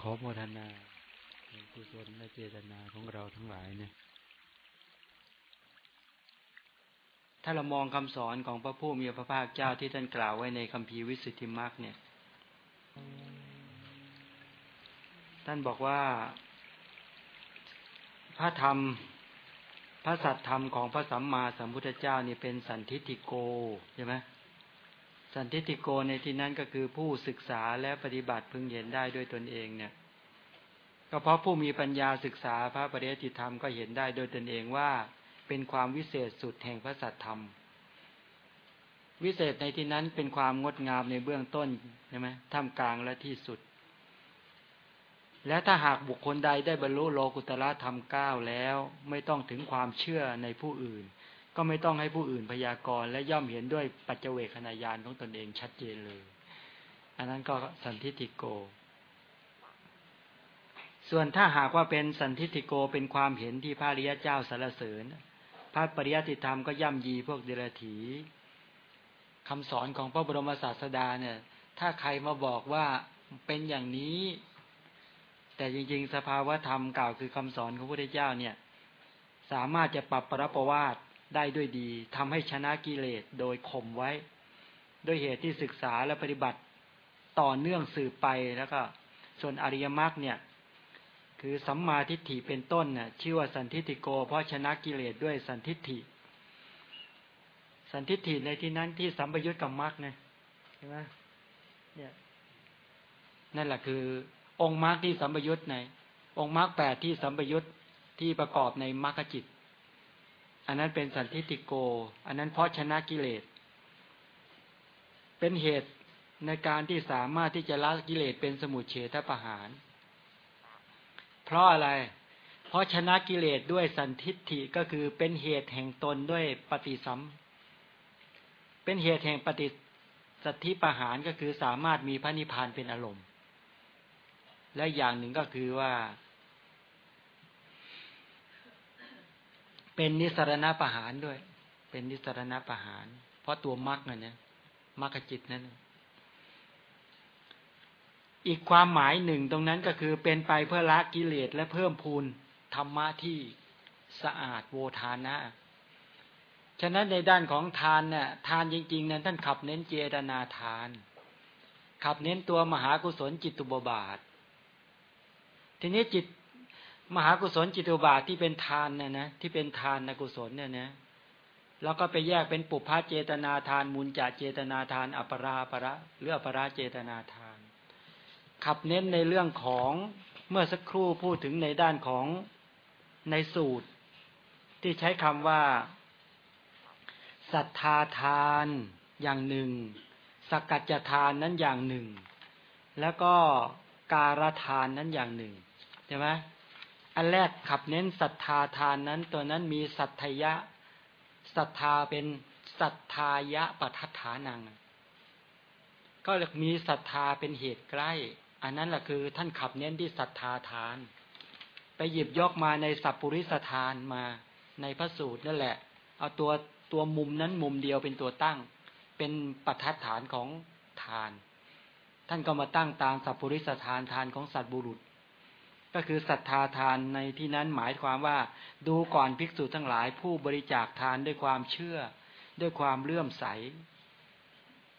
ขอโมทนาในกุศลและเจตนาของเราทั้งหลายเนี่ย ถ้าเรามองคำสอนของพระผู้มีพระภาคเจ้าที่ท่านกล่าวไว้ในคัมภีร์วิสุทธิมรรคเนี่ย ท่านบอกว่า พระธรรม พระสัตธรรมของพระสัมมาสัมพุทธเจ้านี่เป็นสันทิติโกใช่ไหม สันทิติโกในที่นั้นก็คือผู้ศึกษาและปฏิบัติพึงเห็นได้ด้วยตนเองเนี่ย ก็เพราะผู้มีปัญญาศึกษาพระปริยติธรรมก็เห็นได้โดยตนเองว่า เป็นความวิเศษสุดแห่งพระสัตธรรม วิเศษในที่นั้นเป็นความงดงามในเบื้องต้นใช่ไหมท่ามกลางและที่สุด และถ้าหากบุคคลใดได้บรรลุโลกุตละธรรมเก้าแล้วไม่ต้องถึงความเชื่อในผู้อื่น ก็ไม่ต้องให้ผู้อื่นพยากรณ์และย่อมเห็นด้วยปัจเจเวคณายานของตนเองชัดเจนเลย อันนั้นก็สันทิติโก ส่วนถ้าหากว่าเป็นสันทิติโกเป็นความเห็นที่พระริยเจ้าสารเสริญ พระปริยติธรรมก็ย่ำยีพวกเดรัจฉีคำสอนของพระบรมศาสดาเนี่ย ถ้าใครมาบอกว่าเป็นอย่างนี้ แต่จริง ๆ สภาวะธรรมกล่าวคือคำสอนของพระพุทธเจ้าเนี่ย สามารถจะปรับปรับประวาต ได้ด้วยดีทำให้ชนะกิเลสโดยข่มไว้ ด้วยเหตุที่ศึกษาและปฏิบัติต่อเนื่องสืบไปแล้วก็ ส่วนอริยมรรคเนี่ย คือสัมมาทิฏฐิเป็นต้นน่ะชื่อว่าสันทิฏฐิโก เพราะชนะกิเลสด้วยสันทิฏฐิ สันทิฏฐิในที่นั้นที่สัมปยุตกับมรรคเนี่ยใช่ไหมเนี่ยนั่นแหละคือ องค์มรรคที่สัมปยุตใน องค์มรรคแปดที่สัมปยุตที่ประกอบในมรรคจิต อันนั้นเป็นสันทิฏฐิโก อันนั้นเพราะชนะกิเลส เป็นเหตุในการที่สามารถที่จะละกิเลสเป็นสมุทเฉทประหาร เพราะอะไร เพราะชนะกิเลสด้วยสันทิฏฐิก็คือเป็นเหตุแห่งตนด้วยปฏิสัม เป็นเหตุแห่งปฏิสัทธิประหารก็คือสามารถมีพระนิพพานเป็นอารมณ์ และอย่างหนึ่งก็คือว่า เป็นนิสรณประหารด้วย เป็นนิสรณประหาร เพราะตัวมรรคเนี่ยมรรคจิตนั่นอีกความหมายหนึ่งตรงนั้นก็คือเป็นไปเพื่อละกิเลสและเพิ่มพูนธรรมะที่สะอาดโวทานะ ฉะนั้นในด้านของทานเนี่ยทานจริงๆนั้นท่านขับเน้นเจตนาทาน ขับเน้นตัวมหากุศลจิตตุบบาท ทีนี้จิต มหากุศลจิตตุบาทที่เป็นทานนี่ยนะที่เป็นทานนะกุศลเนี่ยนะแล้วก็ไปแยกเป็นปุพพะเจตนาทานมุนจาเจตนาทาน อัปราปราหรืออัปราเจตนาทาน ขับเน้นในเรื่องของเมื่อสักครู่พูดถึงในด้านของในสูตร ที่ใช้คำว่าศรัทธาทานอย่างหนึ่งสกัจจทานนั้นอย่างหนึ่ง แล้วก็การทานนั้นอย่างหนึ่งใช่ไหม อันแรกขับเน้นศรัทธาทานนั้น ตัวนั้นมีสัทธยะศรัทธาเป็นศรัทธายะปัฏฐานัง ก็เลยมีศรัทธาเป็นเหตุใกล้ อันนั้นแหละคือท่านขับเน้นที่ศรัทธาทาน ไปหยิบยกมาในสัพปริสทานมาในพระสูตรนั่นแหละ เอาตัวตัวมุมนั้นมุมเดียวเป็นตัวตั้ง เป็นปัจฐานของทาน ท่านก็มาตั้งตามสัพปริสทานทานของสัตว์บุรุษ ก็คือศรัทธาทานในที่นั้นหมายความว่าดูก่อนภิกษุทั้งหลายผู้บริจาคทานด้วยความเชื่อ ด้วยความเลื่อมใส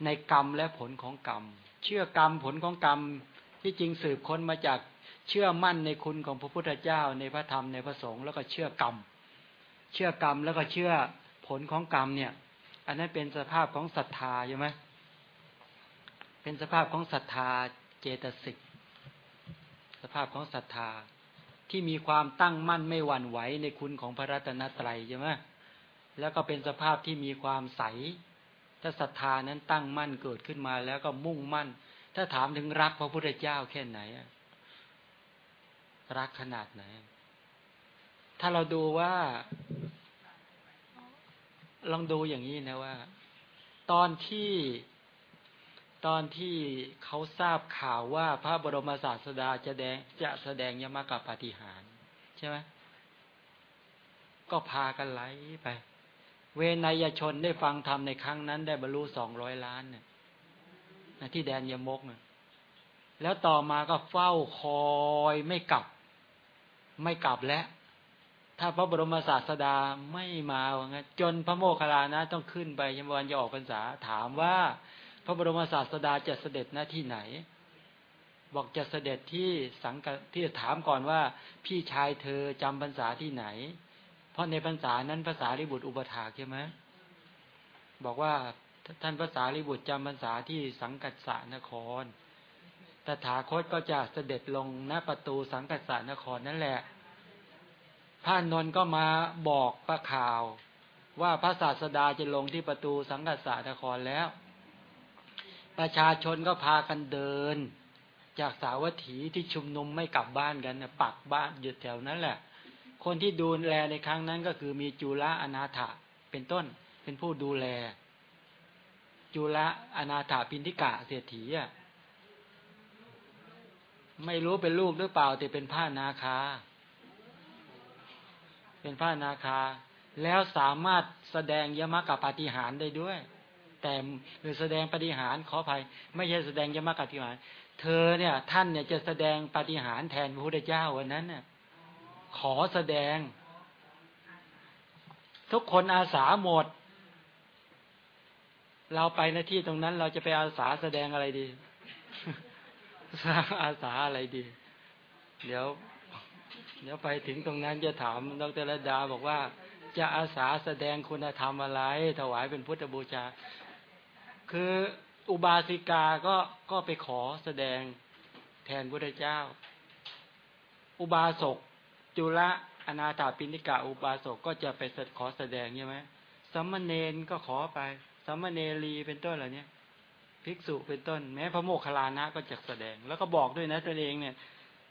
ในกรรมและผลของกรรม เชื่อกรรมผลของกรรมที่จริงสืบค้นมาจากเชื่อมั่นในคุณของพระพุทธเจ้าในพระธรรมในพระสงฆ์แล้วก็เชื่อกรรม เชื่อกรรมแล้วก็เชื่อผลของกรรมเนี่ย อันนั้นเป็นสภาพของศรัทธาใช่ไหมเป็นสภาพของศรัทธาเจตสิก สภาพของศรัทธาที่มีความตั้งมั่นไม่หวั่นไหวในคุณของพระรัตนตรัยใช่ไหมแล้วก็เป็นสภาพที่มีความใส ถ้าศรัทธานั้นตั้งมั่นเกิดขึ้นมาแล้วก็มุ่งมั่น ถ้าถามถึงรักพระพุทธเจ้าแค่ไหนรักขนาดไหน ถ้าเราดูว่า ลองดูอย่างนี้นะว่า ตอนที่ ตอนที่เขาทราบข่าวว่าพระบรมศาสดาจะแดงจะแสดงยมกับปฏิหารใช่ไหมก็พากันไหลไป เวนยชนได้ฟังธรรมในครั้งนั้น ได้บรรลุสองร้อยล้านเนี่ยที่แดนยมกเนี่ยแล้วต่อมาก็เฝ้าคอยไม่กลับ ไม่กลับแล้วถ้าพระบรมศาสดาไม่มาว่างั้นจนพระโมคคัลลานะ ต้องขึ้นไปยมวันจะออกพรรษาถามว่า ระบรมศาสดาจะเสด็จหน้าที่ไหน บอกจะเสด็จที่สังกที่ถามก่อนว่า พี่ชายเธอจำพรรษาที่ไหน เพราะในพรรษานั้นภาษาลิบุตรอุปถาใช่ไหมบอกว่าท่านภาษาลิบุตรจำพรรษาที่สังกัดสานครตถาคตก็จะเสด็จลงหน้าประตูสังกัดสานครนั่นแหละพระนนท์ก็มาบอกประข่าว ว่าพระศาสดาจะลงที่ประตูสังกัดสานครแล้ว ประชาชนก็พากันเดิน จากสาวัตถีที่ชุมนุมไม่กลับบ้านกันนะปักบ้านอยู่แถวนั้นแหละ คนที่ดูแลในครั้งนั้นก็คือมีจุลอนาถะเป็นต้นเป็นผู้ดูแล จุลอนาถาปินทิกะเศรษฐีอะไม่รู้เป็นลูกหรือเปล่า แต่เป็นผ้านาคา เป็นผ้านาคา แล้วสามารถแสดงยมกับปฏิหารได้ด้วย แต่แสดงปฏิหารขออภัย ไม่ใช่แสดงยมกปฏิหาร เธอเนี่ย ท่านเนี่ยจะแสดงปฏิหารแทนพระพุทธเจ้าวันนั้นเนี่ยขอแสดง ทุกคนอาสาหมด เราไปหน้าที่ตรงนั้น เราจะไปอาสาแสดงอะไรดีอาสาอะไรดี เดี๋ยว เดี๋ยวไปถึงตรงนั้นจะถามดรระดาบอกว่าจะอาสาแสดงคุณธรรมอะไร ถวายเป็นพุทธบูชา คืออุบาสิกาก็ก็ไปขอแสดงแทนพระเจ้า อุบาสกจุลอนาถาปิณิกะอุบาสกก็จะไปขอแสดงใช่ไหมสัมมเนนก็ขอไปสัมมเนรีเป็นต้นเหล่านี้ภิกษุเป็นต้น แม้พระโมคคัลลานะก็จะแสดง แล้วก็บอกด้วยนะตัวเองเนี่ย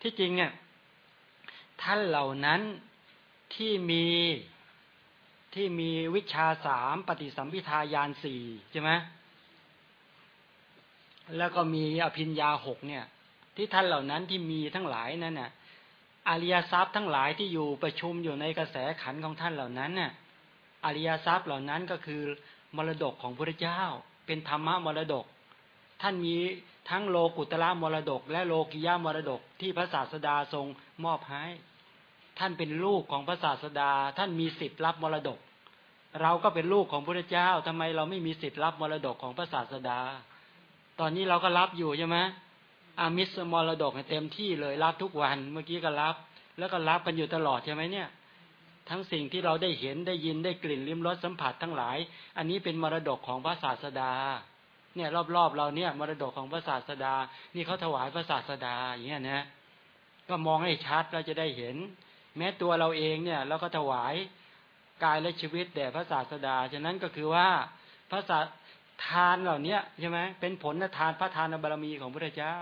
ที่จริงเนี่ย ท่านเหล่านั้นที่มีที่มีวิชาสามปฏิสัมพิทายานสี่ใช่ไหม แล้วก็มีอภิญญาหกเนี่ย ที่ท่านเหล่านั้นที่มีทั้งหลายนั่นน่ะอริยทรัพย์ทั้งหลายที่อยู่ประชุมอยู่ในกระแสขันของท่านเหล่านั้นน่ะอริยทรัพย์เหล่านั้นก็คือมรดกของพระเจ้า เป็นธรรมะมรดก ท่านมีทั้งโลกุตละมรดก และโลกิยามรดกที่พระศาสดาทรงมอบให้ ท่านเป็นลูกของพระศาสดา ท่านมีสิทธิ์รับมรดก เราก็เป็นลูกของพระเจ้าทำไมเราไม่มีสิทธิ์รับมรดกของพระศาสดา ตอนนี้เราก็รับอยู่ใช่ไหมอามิสมรดกเต็มที่เลยรับทุกวัน เมื่อกี้ก็รับ แล้วก็รับกันอยู่ตลอดใช่ไหมเนี่ย ทั้งสิ่งที่เราได้เห็นได้ยินได้กลิ่นลิ้มรสสัมผัสทั้งหลาย อันนี้เป็นมรดกของพระศาสดา เนี่ย รอบๆเราเนี่ย มรดกของพระศาสดา นี่เขาถวายพระศาสดาอย่างเงี้ยนะ ก็มองให้ชัดเราจะได้เห็น แม้ตัวเราเองเนี่ยเราก็ถวายกายและชีวิตแด่พระศาสดา ฉะนั้นก็คือว่าพระศา ทานเหล่านี้ใช่ไหมเป็นผลทานพระทานบารมีของพระเจ้า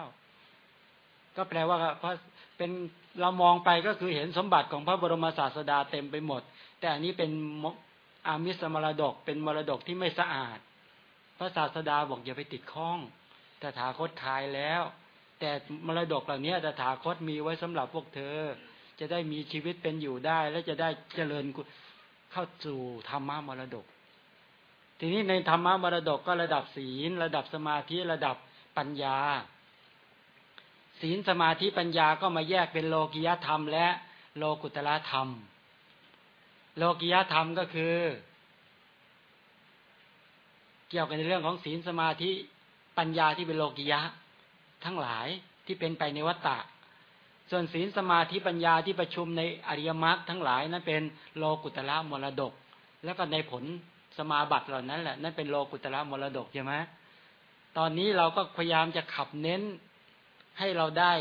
ก็แปลว่าพระเป็นเรามองไปก็คือเห็นสมบัติของพระบรมศาสดาเต็มไปหมด แต่อันนี้เป็นอามิสมรดกเป็นมรดกที่ไม่สะอาด พระศาสดาบอกอย่าไปติดข้องแต่ถาคตทายแล้ว แต่มรดกเหล่านี้แต่ถาคตมีไว้สำหรับพวกเธอ จะได้มีชีวิตเป็นอยู่ได้ และจะได้เจริญเข้าสู่ธรรมะมรดก ทีนี้ในธรรมะมรดกก็ระดับศีล ระดับสมาธิระดับปัญญา ศีลสมาธิปัญญาก็มาแยกเป็นโลกิยธรรม และโลกุตละธรรม โลกิยธรรมก็คือ เกี่ยวกันในเรื่องของศีลสมาธิปัญญาที่เป็นโลกิยะ ทั้งหลายที่เป็นไปในวัฏฏะส่วนศีลสมาธิปัญญาที่ประชุมในอริยมรรคทั้งหลายนั้นเป็นโลกุตละมรดก แล้วก็ในผล สมาบัติเหล่านั้นแหละนั่นเป็นโลกุตระมรดกใช่ไหมตอนนี้เราก็พยายามจะขับเน้นให้เราได้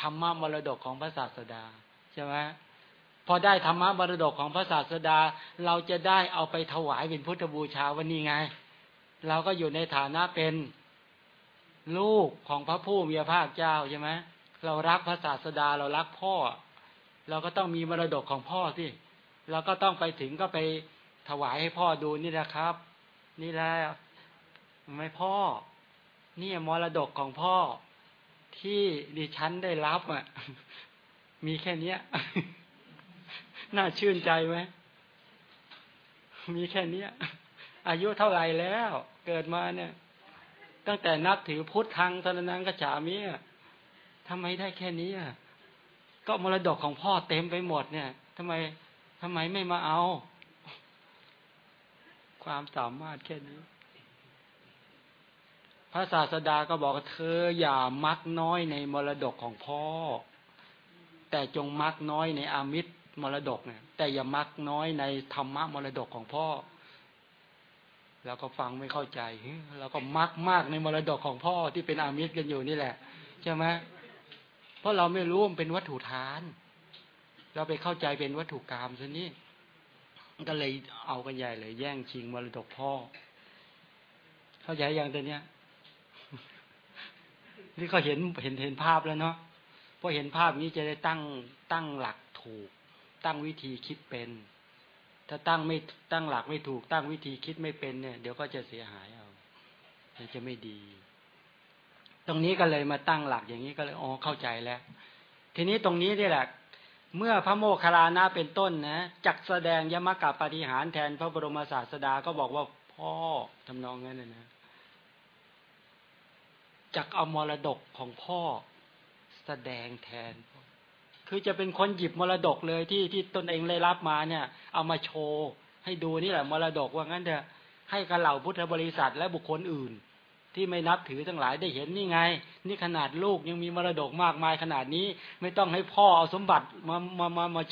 ธรรมะมรดกของพระศาสดาใช่ไหมพอได้ธรรมะมรดกของพระศาสดา เราจะได้เอาไปถวายเป็นพุทธบูชาวันนี้ไง เราก็อยู่ในฐานะเป็นลูกของพระผู้มีพระภาคเจ้าใช่ไหมเรารักพระศาสดาเรารักพ่อ เราก็ต้องมีมรดกของพ่อสิเราก็ต้องไปถึงก็ไป ถวายให้พ่อดูนี่นะครับ นี่แหละไม่พ่อ นี่มรดกของพ่อที่ดิฉันได้รับอะ มีแค่เนี้ย น่าชื่นใจไหมมีแค่เนี้ย อายุเท่าไหร่แล้ว เกิดมาเนี่ย ตั้งแต่นับถือพุทธทางสรนังกระฉามีทำไมได้แค่นี้ก็มรดกของพ่อเต็มไปหมดเนี่ยทำไมทำไมไม่มาเอา ความสามารถแค่นี้ พระศาสดาก็บอกเธออย่ามักน้อยในมรดกของพ่อ แต่จงมักน้อยในอามิตรมรดกเนี่ย แต่อย่ามักน้อยในธรรมะมรดกของพ่อ แล้วก็ฟังไม่เข้าใจแล้วก็มักมากในมรดกของพ่อที่เป็นอามิตรกันอยู่นี่แหละ ใช่ไหมเพราะเราไม่รู้มันเป็นวัตถุทาน เราไปเข้าใจเป็นวัตถุกรรมซะนี่ ก็เลยเอากันใหญ่เลย แย่งชิงมรดกพ่อ เข้าใจอย่างตัวเนี้ยนี่ก็เห็นเห็นเห็นภาพแล้วเนาะพอเห็นภาพนี้จะได้ตั้งตั้งหลักถูก ตั้งวิธีคิดเป็น ถ้าตั้งไม่ตั้งหลักไม่ถูก ตั้งวิธีคิดไม่เป็นเนี่ย เดี๋ยวก็จะเสียหายเอาจะไม่ดี ตรงนี้ก็เลยมาตั้งหลักอย่างนี้ก็เลยอ๋อเข้าใจแล้ว ทีนี้ตรงนี้นี่แหละ เมื่อพระโมคคัลลานะเป็นต้นนะจักแสดงยมกับปฏิหารแทนพระบรมศาสดาก็บอกว่าพ่อทำนองนั้นนะจักเอามรดกของพ่อแสดงแทน คือจะเป็นคนหยิบมรดกเลยที่ที่ตนเองได้รับมาเนี่ย เอามาโชว์ให้ดูนี่แหละมรดกว่างั้นเถอะให้กับเหล่าพุทธบริษัทและบุคคลอื่น ที่ไม่นับถือทั้งหลายได้เห็นนี่ไง นี่ขนาดลูกยังมีมรดกมากมายขนาดนี้ ไม่ต้องให้พ่อเอาสมบัติมามามามา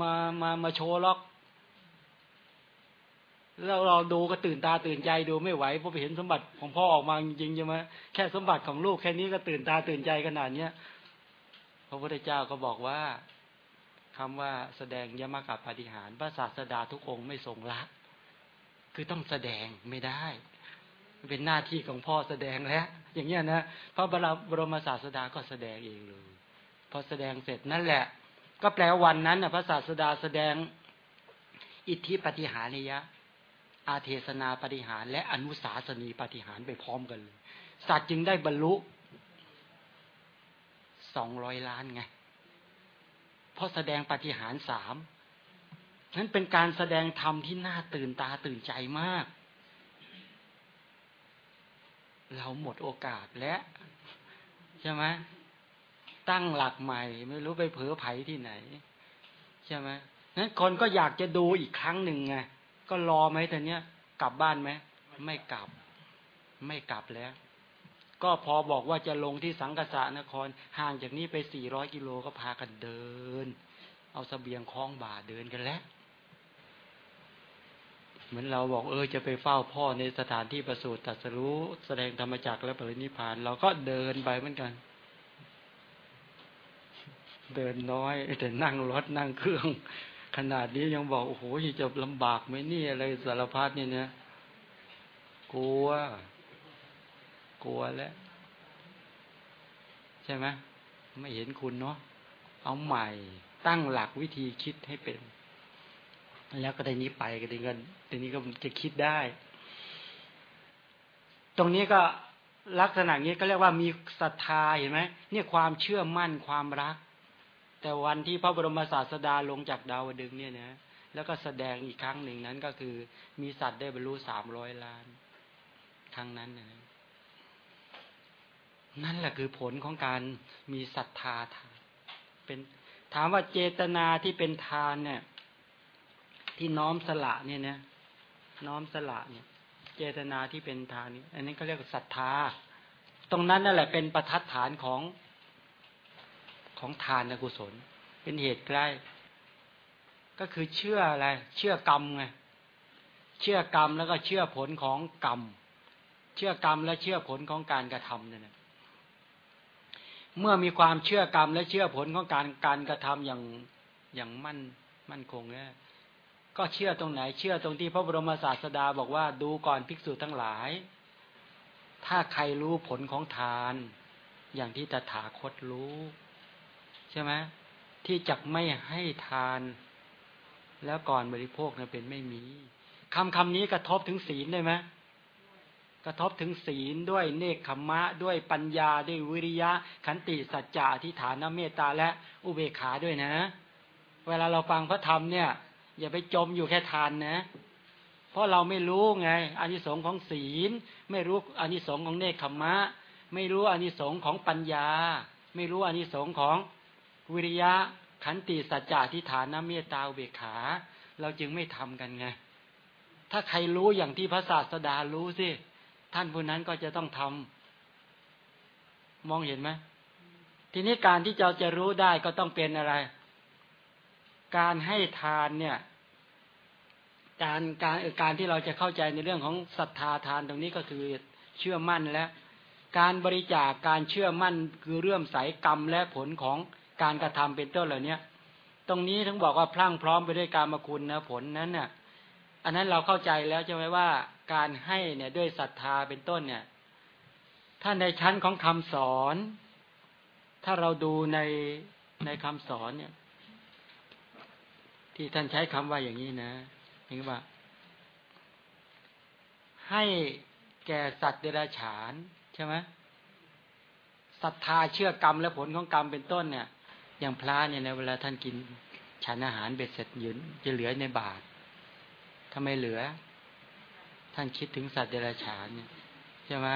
มามามาโชว์หรอกเราเราดูก็ตื่นตาตื่นใจดูไม่ไหวพราะไปเห็นสมบัติของพ่อออกมาจริงๆใช่ไหมแค่สมบัติของลูกแค่นี้ก็ตื่นตาตื่นใจขนาดเนี้ยพระพุทธเจ้าก็บอกว่าคำว่าแสดงยมกับปฏิหารพระศาสดาทุกองค์ไม่ทรงละ คือต้องแสดงไม่ได้ เป็นหน้าที่ของพ่อแสดงแล้วอย่างเงี้ยนะพระบรมศาสดาก็แสดงเองเลยพอแสดงเสร็จนั่นแหละ ก็แปลวันนั้นนะพระศาสดาแสดงอิทธิปฏิหาริยะ อาเทศนาปฏิหารและอนุสาสนีปฏิหารไปพร้อมกันเลยสัตว์จึงได้บรรลุสองร้อยล้านไงเพราะแสดงปฏิหารสามนั้นเป็นการแสดงธรรมที่น่าตื่นตาตื่นใจมาก เราหมดโอกาสแล้วใช่ไหมตั้งหลักใหม่ ไม่รู้ไปเผลอไผที่ไหนใช่ไหมนั้นคนก็อยากจะดูอีกครั้งหนึ่งไงก็รอไหมแต่เนี้ยกลับบ้านไหมไม่กลับ ไม่กลับแล้ว ก็พอบอกว่าจะลงที่สังกษานคร ห่างจากนี้ไปสี่ร้อยกิโลก็พากันเดิน เอาสเสบียงคล้องบ่าเดินกันแล้ว เหมือนเราบอกเออจะไปเฝ้าพ่อในสถานที่ประสูติตรัสรู้แสดงธรรมจักรและปรินิพาน เราก็เดินไปเหมือนกัน เดินน้อย แต่นั่งรถนั่งเครื่อง ขนาดนี้ยังบอก โอ้โหจะลำบากไหมนี่อะไรสารพัดเนี่ยเนี่ยกลัว กลัวแล้ว ใช่ไหมไม่เห็นคุณเนาะเอาใหม่ตั้งหลักวิธีคิดให้เป็น แล้วก็ได้นี้ไปก็ได้เงิน ทีนี้ก็จะคิดได้ ตรงนี้ก็ลักษณะนี้ก็เรียกว่ามีศรัทธาเห็นไหมเนี่ยความเชื่อมั่นความรัก แต่วันที่พระบรมศาสดาลงจากดาวดึงเนี่ยนะแล้วก็แสดงอีกครั้งหนึ่งนั้นก็คือมีสัตว์ได้บรรลุสามร้อยล้าน ครั้งนั้นนะนั่นแหละคือผลของการมีศรัทธาทานเป็นถามว่าเจตนาที่เป็นทานเนี่ย ที่น้อมสละเนี่ยนะ น้อมสละเนี่ย เจตนาที่เป็นทานนี่อันนี้เขาเรียกศรัทธา ตรงนั้นนั่นแหละเป็นประทัดฐานของของทานกุศล เป็นเหตุใกล้ ก็คือเชื่ออะไร เชื่อกรรมไงเชื่อกรรมแล้วก็เชื่อผลของกรรม เชื่อกรรมและเชื่อผลของการกระทำเนี่ยเมื่อมีความเชื่อกรรมและเชื่อผลของการการกระทำอย่างอย่างมั่นมั่นคงเนี่ย ก็เชื่อตรงไหน เชื่อตรงที่พระบรมศาสดาบอกว่าดูก่อนภิกษุทั้งหลาย ถ้าใครรู้ผลของทาน อย่างที่ตถาคตรู้ ใช่ไหมที่จักไม่ให้ทาน แล้วก่อนบริโภคนี่ยเป็นไม่มีคำคำนี้กระทบถึงศีลได้ไหมกระทบถึงศีลด้วยเนคขมะ ด้วยปัญญาด้วยวิริยะ ขันติสัจจะทิฐานเมตตาและอุเบกขาด้วยนะ เวลาเราฟังพระธรรมเนี่ย อย่าไปจมอยู่แค่ทานนะ เพราะเราไม่รู้ไงอานิสงส์ของศีล ไม่รู้อานิสงส์ของเนคขมะ ไม่รู้อานิสงส์ของปัญญา ไม่รู้อานิสงส์ของวิริยะขันติสัจจะทิฏฐานเมตตาเบกขา เราจึงไม่ทำกันไง ถ้าใครรู้อย่างที่พระศาสดารู้สิ ท่านผู้นั้นก็จะต้องทำมองเห็นไหมทีนี้การที่เราจะรู้ได้ก็ต้องเป็นอะไร การให้ทานเนี่ย การการการที่เราจะเข้าใจในเรื่องของศรัทธาทานตรงนี้ก็คือเชื่อมั่นและการบริจาคการเชื่อมั่นคือเรื่อมใสกรรมและผลของการกระทำเป็นต้นเหล่านี้ตรงนี้ถึงบอกว่าพลั่งพร้อมไปด้วยการมคุณนะผลนั้นเนี่ยอันนั้นเราเข้าใจแล้วใช่ไหมว่าการให้เนี่ยด้วยศรัทธาเป็นต้นเนี่ย ถ้าในชั้นของคำสอน ถ้าเราดูในในคำสอนเนี่ย ที่ท่านใช้คำว่าอย่างนี้นะเห็นว่า ให้แก่สัตว์เดรัจฉานใช่ไหมศรัทธาเชื่อกรรมและผลของกรรมเป็นต้นเนี่ย อย่างพระเนี่ยในเวลาท่านกินฉันอาหารเบ็ดเสร็จยืนจะเหลือในบาททำไมเหลือ ท่านคิดถึงสัตว์เดรัจฉานเนี่ยใช่ไหม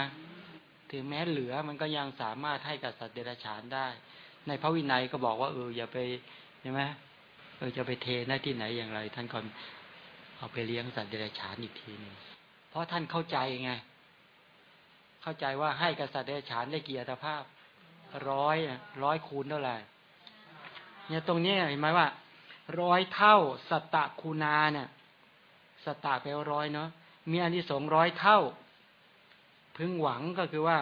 ถึงแม้เหลือมันก็ยังสามารถให้กับสัตว์เดรัจฉานได้ ในพระวินัยก็บอกว่าเอออย่าไปใช่ไหม เออจะไปเทหน้าที่ไหนอย่างไร ท่านก่อนเอาไปเลี้ยงสัตว์เดรัจฉานอีกทีหนึ่งเพราะท่านเข้าใจไง เข้าใจว่าให้กับสัตว์เดรัจฉานได้กี่อัตภาพร้อยร้อยคูณเท่าไหร่เนี่ยตรงนี้เห็นไหมว่าร้อยเท่าสัตตะคูนาเนี่ยสตาแปลว่าร้อยเนาะมีอันที่สองร้อยเท่า พึงหวังก็คือว่า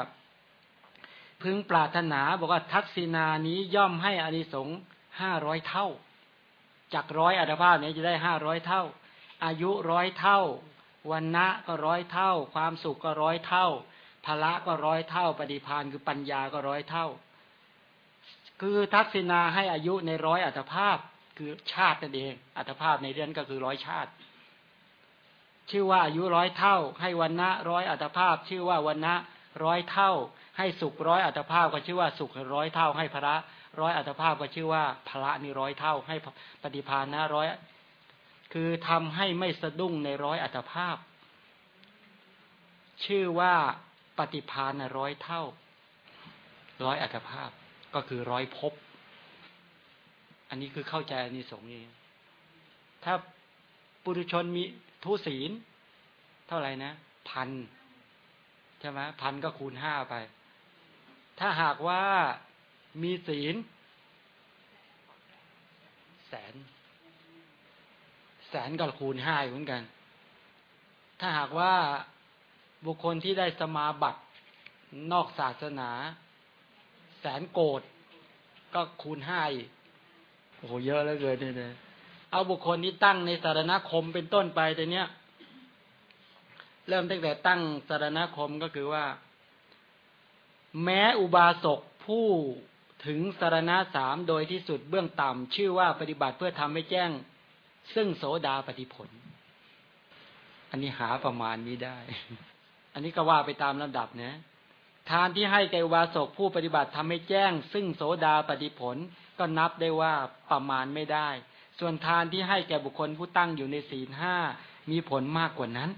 พึงปรารถนาบอกว่าทักษินานี้ย่อมให้อานิสงส์ห้าร้อยเท่า จากร้อยอัตภาพนี้จะได้ห้าร้อยเท่า อายุร้อยเท่า วันนะก็ร้อยเท่า ความสุขก็ร้อยเท่าภละก็ร้อยเท่า ปฏิพานคือปัญญาก็ร้อยเท่า คือทักษินาให้อายุในร้อยอัตภาพคือชาตินั่นเองอัตภาพในเรื่องก็คือร้อยชาติ ชื่อว่าอายุร้อยเท่า ให้วันนะร้อยอัตภาพ ชื่อว่าวันนะร้อยเท่า ให้สุขร้อยอัตภาพก็ชื่อว่าสุขร้อยเท่า ให้พระ ร้อยอัตภาพก็ชื่อว่าพระนี่ร้อยเท่า ให้ปฏิพานนะร้อยคือทำให้ไม่สะดุ้งในร้อยอัตภาพ ชื่อว่าปฏิพานร้อยเท่า ร้อยอัตภาพก็คือร้อยภพอันนี้คือเข้าใจอนนี้สงนี้ถ้าปุถุชนมีทุศีล เท่าไหร่นะพันใช่ไหมพันก็คูณห้าไป ถ้าหากว่า มีศีล แสน แสนก็คูณห้าเหมือนกัน ถ้าหากว่าบุคคลที่ได้สมาบัตินอกศาสนา แสนโกดก็คูณห้าโอ้โหเยอะแล้วเกินเนี่ยเอาบุคคลที่ตั้งในสารณคมเป็นต้นไปแต่เนี้ยเริ่มตั้งแต่ตั้งสารณคมก็คือว่า แม้อุบาสกผู้ ถึงสารณะสามโดยที่สุดเบื้องต่ำชื่อว่าปฏิบัติเพื่อทำให้แจ้ง ซึ่งโสดาปฏิผล อันนี้หาประมาณนี้ได้ อันนี้ก็ว่าไปตามลำดับนะทานที่ให้แก่อุบาสกผู้ปฏิบัติทำให้แจ้ง ซึ่งโสดาปฏิผล ก็นับได้ว่าประมาณไม่ได้ ส่วนทานที่ให้แก่บุคคลผู้ตั้งอยู่ในศีลห้ามีผลมากกว่านั้น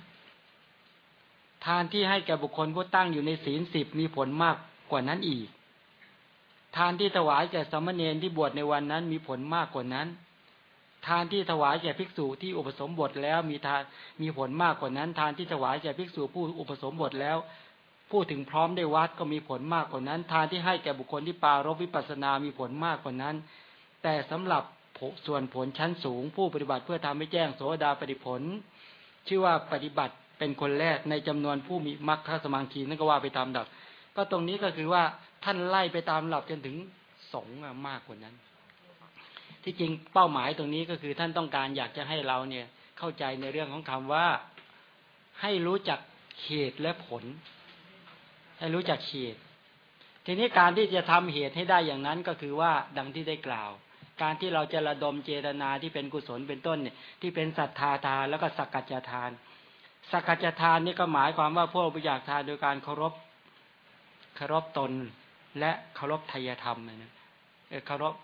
ทานที่ให้แก่บุคคลผู้ตั้งอยู่ในศีลสิบมีผลมากกว่านั้นอีก ทานที่ถวายแก่สมณเณรที่บวชในวันนั้นมีผลมากกว่านั้น ทานที่ถวายแก่ภิกษุที่อุปสมบทแล้วมีทานมีผลมากกว่านั้น ทานที่ถวายแก่ภิกษุผู้อุปสมบทแล้วพูดถึงพร้อมได้วัดก็มีผลมากกว่านั้น ทานที่ให้แก่บุคคลที่ปารบวิปัสนามีผลมากกว่านั้น แต่สำหรับส่วนผลชั้นสูง ผู้ปฏิบัติเพื่อทำให้แจ้งโสดาปฏิผล ชื่อว่าปฏิบัติเป็นคนแรกในจำนวนผู้มีมรรคสมังคีนั่นก็ว่าไปตามดับก็ตรงนี้ก็คือว่า ท่านไล่ไปตามหลับจนถึงสงมากกว่านั้น ที่จริงเป้าหมายตรงนี้ก็คือท่านต้องการอยากจะให้เราเนี่ยเข้าใจในเรื่องของคำว่าให้รู้จักเหตุและผล ให้รู้จักเหตุ ทีนี้การที่จะทำเหตุให้ได้อย่างนั้นก็คือว่าดังที่ได้กล่าว การที่เราจะระดมเจตนาที่เป็นกุศลเป็นต้นเนี่ยที่เป็นศรัทธาทานแล้วก็สักกัจจทาน สักกัจจทานนี่ก็หมายความว่าพวกปอยากทานโดยการเคารพเคารพตน และเคารพทายธรรมนะเคารพ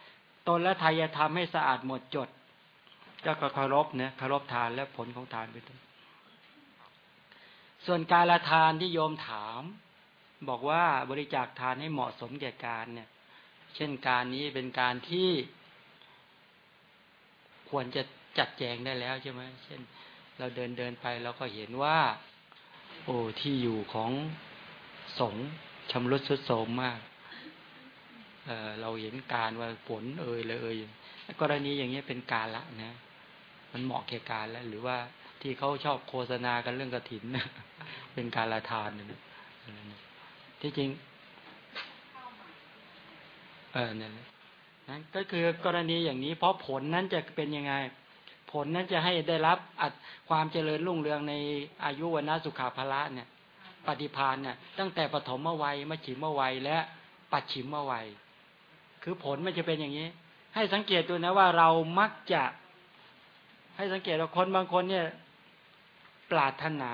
ตนและทายธรรมให้สะอาดหมดจดก็เคารพเนี่ยเคารพทานและผลของทานเป็นต้นส่วนการละทานที่โยมถาม บอกว่าบริจาคทานให้เหมาะสมแก่การเนี่ย เช่นการนี้เป็นการที่ควรจะจัดแจงได้แล้วใช่ไหมเช่น เราเดินเดินไปเราก็เห็นว่า โอ้ที่อยู่ของสงชำรุดสุดโทมมาก เเราเห็นการว่าฝนเอ่ยเลยเอ่ยกรณีอย่างนี้เป็นการละนะ มันเหมาะแก่การแล้ว หรือว่าที่เขาชอบโฆษณากันเรื่องกระถินเป็นการละทานนะที่จริงเออนั่นนั่นก็คือกรณีอย่างนี้ เพราะผลนั้นจะเป็นยังไง ผลนั้นจะให้ได้รับอัดความเจริญรุ่งเรืองในอายุวันะสุขาภละเนี่ย ปฏิพานเนี่ยตั้งแต่ปฐมวัยมฉิมวัยและปัจฉิมวัย คือผลมันจะเป็นอย่างนี้ ให้สังเกตดูนะว่าเรามักจะ ให้สังเกตว่าคนบางคนเนี่ย ปรารถนา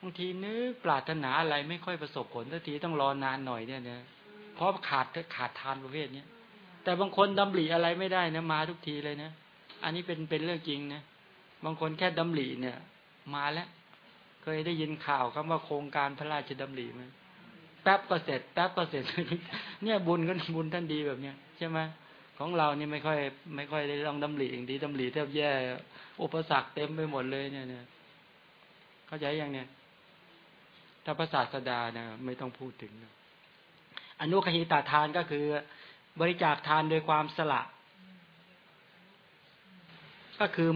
บางทีนึกปรารถนาอะไรไม่ค่อยประสบผลทันทีต้องรอนานหน่อยเนี่ยนะเพราะขาดขาดทานประเภทเนี้ยแต่บางคนดำริอะไรไม่ได้นะมาทุกทีเลยนะอันนี้เป็นเป็นเรื่องจริงนะบางคนแค่ดำริเนี่ย มาแล้ว เคยได้ยินข่าวคำว่าโครงการพระราชดำริไหม แป๊บก็เสร็จแป๊บก็เสร็จ เนี่ยบุญก็บุญท่านดีแบบเนี้ยใช่ไหมของเรานี่ไม่ค่อย ไม่ค่อยได้ลองดำริอย่างดีดำริแทบแย่ อุปสรรคเต็มไปหมดเลยเนี่ยเนี่ยเข้าใจยังเนี่ยถ้าภาษาสดาเนี่ยไม่ต้องพูดถึงอนุคหิตาทานก็คือ บริจาคทานโดยความสละ ก็คือ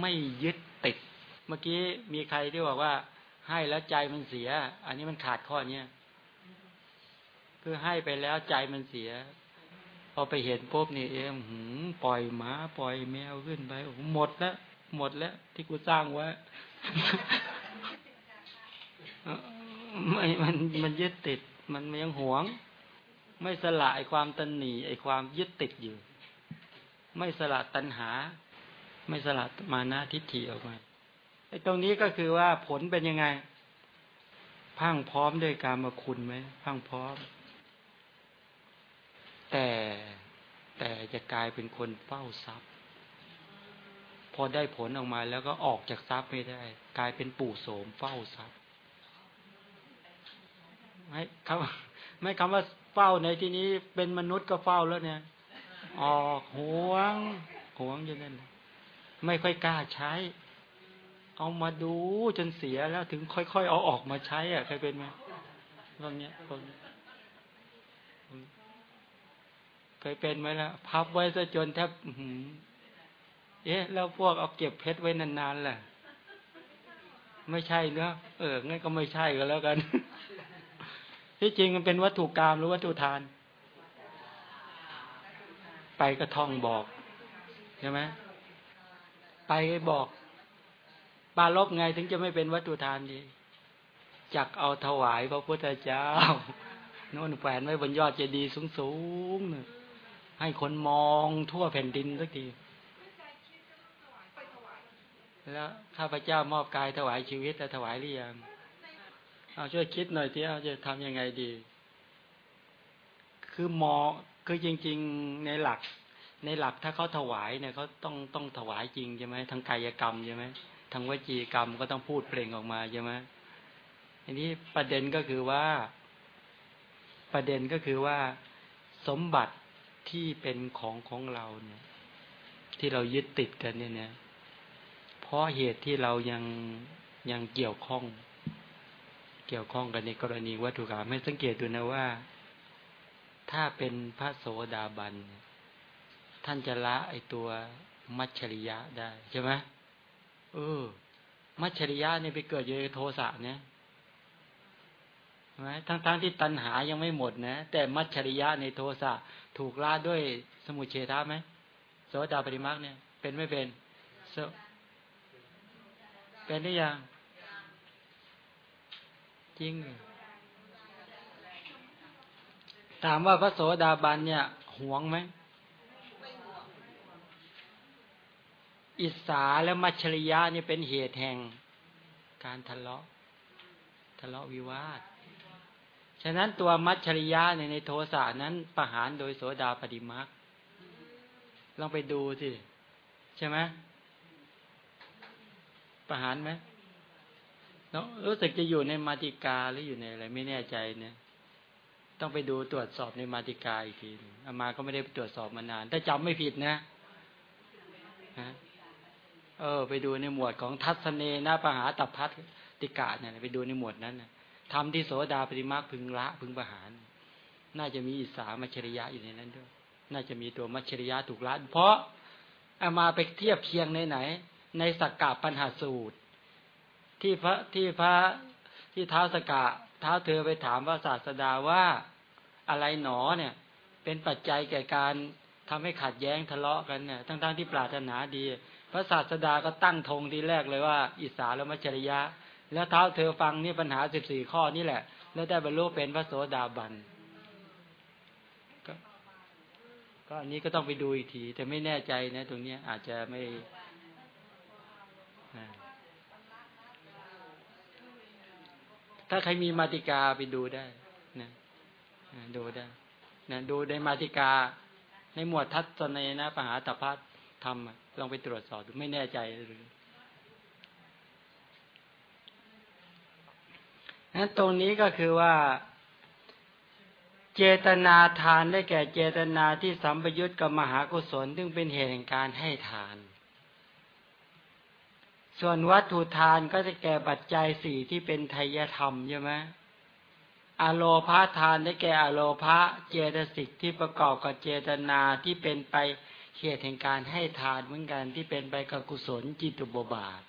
ไม่ยึดติด เมื่อกี้มีใครที่บอกว่า ให้แล้วใจมันเสีย อันนี้มันขาดข้อเนี้ย คือให้ไปแล้วใจมันเสีย พอไปเห็นปุ๊บนี่เองหืมปล่อยหมาปล่อยแมวขึ้นไปหมดแล้วหมดแล้วที่กูสร้างไว้ไม่มันมันยึดติด มันยังหวง ไม่สละไอความตันหนีไอความยึดติดอยู่ ไม่สละตัณหา ไม่สละมานะทิฏฐิออกมาไอตรงนี้ก็คือว่าผลเป็นยังไงพังพร้อมด้วยการมาคุณไหมพังพร้อม แต่แต่จะกลายเป็นคนเฝ้าทรัพย์ พอได้ผลออกมาแล้วก็ออกจากทรัพย์ไม่ได้ กลายเป็นปู่โสมเฝ้าทรัพย์ไม่คำไม่คำว่าเฝ้าในที่นี้เป็นมนุษย์ก็เฝ้าแล้วเนี่ย ออกหวงหวงอยู่นั่นไม่ค่อยกล้าใช้ เอามาดูจนเสียแล้วถึงค่อยๆเอาออกมาใช้ อะเคยเป็นไหมตรงเนี้ยคน เคยเป็นไหมล่ะ พับไว้ซะจนแทบเอ๊ะ แล้วพวกเอาเก็บเพชรไว้นานๆแหละไม่ใช่เนอะเอองั้นก็ไม่ใช่ก็แล้วกัน ที่จริงมันเป็นวัตถุกรรมหรือวัตถุทาน ไปกระท่องบอกใช่ไหมไปบอกปาลบไงถึงจะไม่เป็นวัตถุทานดีจักเอาถวายพระพุทธเจ้าโน่นแฝนไว้บนยอดเจดีย์สูงๆเนี่ย ให้คนมองทั่วแผ่นดินสักทีแล้วข้าพเจ้ามอบกายถวายชีวิตแต่ถวายหรือยังเอาช่วยคิดหน่อยที่เอาจะทำยังไงดี คือมอคือจริง ๆในหลัก ในหลักถ้าเขาถวายเนี่ยเขาต้องต้องถวายจริงใช่ไหมทางกายกรรมใช่ไหมทางวจีกรรมก็ต้องพูดเปล่งออกมาใช่ไหมอันนี้ประเด็นก็คือว่า ประเด็นก็คือว่า สมบัติ ที่เป็นของของเราเนี่ย ที่เรายึดติดกันเนี่ยเนี่ยเพราะเหตุที่เรายังยังเกี่ยวข้อง เกี่ยวข้องกันในกรณีวัตถุกรรมให้สังเกตดูนะว่า ถ้าเป็นพระโสดาบันท่านจะละไอตัวมัชชริยะได้ใช่ไหมเออ มัชชริยะเนี่ยไปเกิดอยู่ในโทสะเนี่ยไหมทั้งๆทที่ตัณหายังไม่หมดนะ แต่มัจฉริยะในโทสะถูกล่าด้วยสมุเฉทาไหมโสดาปริมักเนี่ย เป็นไม่เป็นเป็นได้ยังจริง ถามว่าพระโสดาบันเนี่ยหวงไหมอิสาและมัชริยะนี่เป็นเหตุแห่ง การทะเลาะ ทะเลาะวิวาท ฉะนั้นตัวมัชชริยะในในโทสะนั้นประหารโดยโสดาปฏิมักลองไปดูสิใช่ไหมประหารไหมเนาะรู้สึกจะอยู่ในมาติกาหรืออยู่ในอะไรไม่แน่ใจเนี่ย ต้องไปดูตรวจสอบในมาติกาอีกทีอามาก็ไม่ได้ตรวจสอบมานาน ถ้าจำไม่ผิดนะฮะเออ ไปดูในหมวดของทัศเนนะปหาตับพัทติกาเนี่ยไปดูในหมวดนั้นนะ ทำที่โสดาปฏิมาพึงละพึงประหาร น่าจะมีอิสามัชริยะอยู่ในนั้นด้วย น่าจะมีตัวมัชริยะถูกละ เพราะเอามาไปเทียบเคียงในไหน ในสักกะปัญหาสูตร ที่พระที่พระที่เท้าสกกะเท้าเธอไปถามพระศาสดาว่าอะไรหนอเนี่ย เป็นปัจจัยแก่การทำให้ขัดแย้งทะเลาะกันเนี่ยทั้งๆทที่ปรารถนาดี พระศาสดาก็ตั้งธงทีแรกเลยว่า อิสาและมัจริยะ แล้วเท้าเธอฟังนี่ปัญหาสิบสี่ข้อนี่แหละ แล้วได้บรรลุเป็นพระโสดาบันก็อันนี้ก็ต้องไปดูอีกที แต่ไม่แน่ใจนะ ตรงนี้อาจจะไม่ถ้าใครมีมาติกาไปดูได้นะดูได้นะดูในมาติกา ในหมวดทัศนัยนะปหาตพัฒธรรมลองไปตรวจสอบดูไม่แน่ใจหรือ นั้นตรงนี้ก็คือว่าเจตนาทานได้แก่เจตนาที่สัมปยุตกับมหากุศลซึ่งเป็นเหตุแห่งการให้ทาน ส่วนวัตถุทานก็จะแก่ปัจจัยสี่ที่เป็นไทยธรรมใช่ไหมอโลพาทานได้แก่อโลภะเจตสิกที่ประกอบกับเจตนาที่เป็นไปเหตุแห่งการให้ทานเหมือนกันที่เป็นไปกับกุศลจิตุบบาท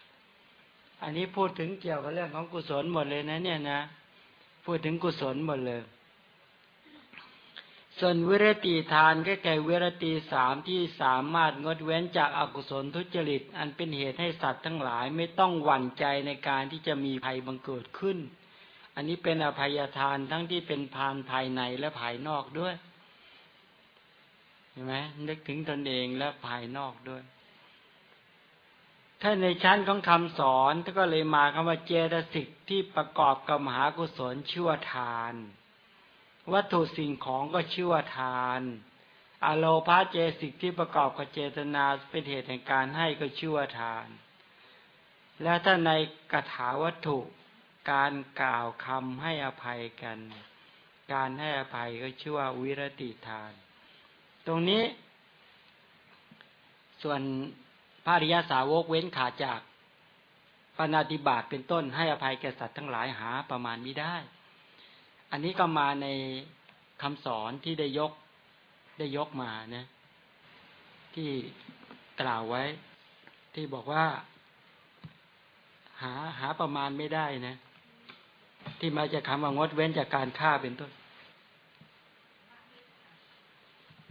อันนี้พูดถึงเกี่ยวกับเรื่องของกุศลหมดเลยนะ เนี่ยนะ พูดถึงกุศลหมดเลย ส่วนวิรติทานก็แก่วิรติสามที่สามารถงดเว้นจากอากุศลทุจริต อันเป็นเหตุให้สัตว์ทั้งหลายไม่ต้องหวั่นใจในการที่จะมีภัยบังเกิดขึ้น อันนี้เป็นอภัยทานทั้งที่เป็นพานภายในและภายนอกด้วยเห็นไหมนึกถึงตนเองและภายนอกด้วย ถ้าในชั้นของคำสอนก็เลยมาคำว่าเจตสิกที่ประกอบกับมหากุศลชื่อว่าทาน วัตถุสิ่งของก็ชื่อว่าทาน อโลพาเจสิกที่ประกอบกับเจตนาเป็นเหตุแห่งการให้ก็ชื่อว่าทาน แล้วถ้าในกถาวัตถุการกล่าวคำให้อภัยกัน การให้อภัยก็ชื่อว่าวิรติทาน ตรงนี้ ส่วน พระริยาสาวกเว้นขาดจากปณติบาตเป็นต้นให้อภัยแก่สัตว์ทั้งหลายหาประมาณนี้ได้ อันนี้ก็มาในคำสอนที่ได้ยกได้ยกมานะที่กล่าวไว้ ที่บอกว่า หาหาประมาณไม่ได้นะ ที่มาจากคำว่างดเว้นจากการฆ่าเป็นต้น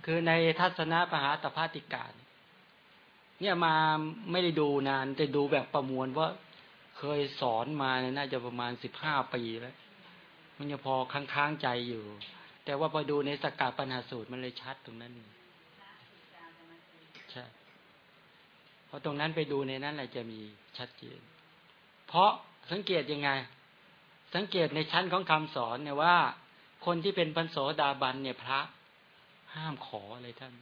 คือในทัศนะปหาตภาติกา เนี่ยมาไม่ได้ดูนาน แต่ดูแบบประมวลว่าเคยสอนมาเนี่ยน่าจะประมาณสิบห้าปีแล้ว มันยังพอค้างๆใจอยู่ แต่ว่าพอดูในสกาปัญหาสูตรมันเลยชัดตรงนั้นใช่เพราะตรงนั้นไปดูในนั้นแหละจะมีชัดเจน เพราะสังเกตยังไง สังเกตในชั้นของคำสอนเนี่ยว่า คนที่เป็นพันโสดาบันเนี่ยพระ ห้ามขออะไรท่าน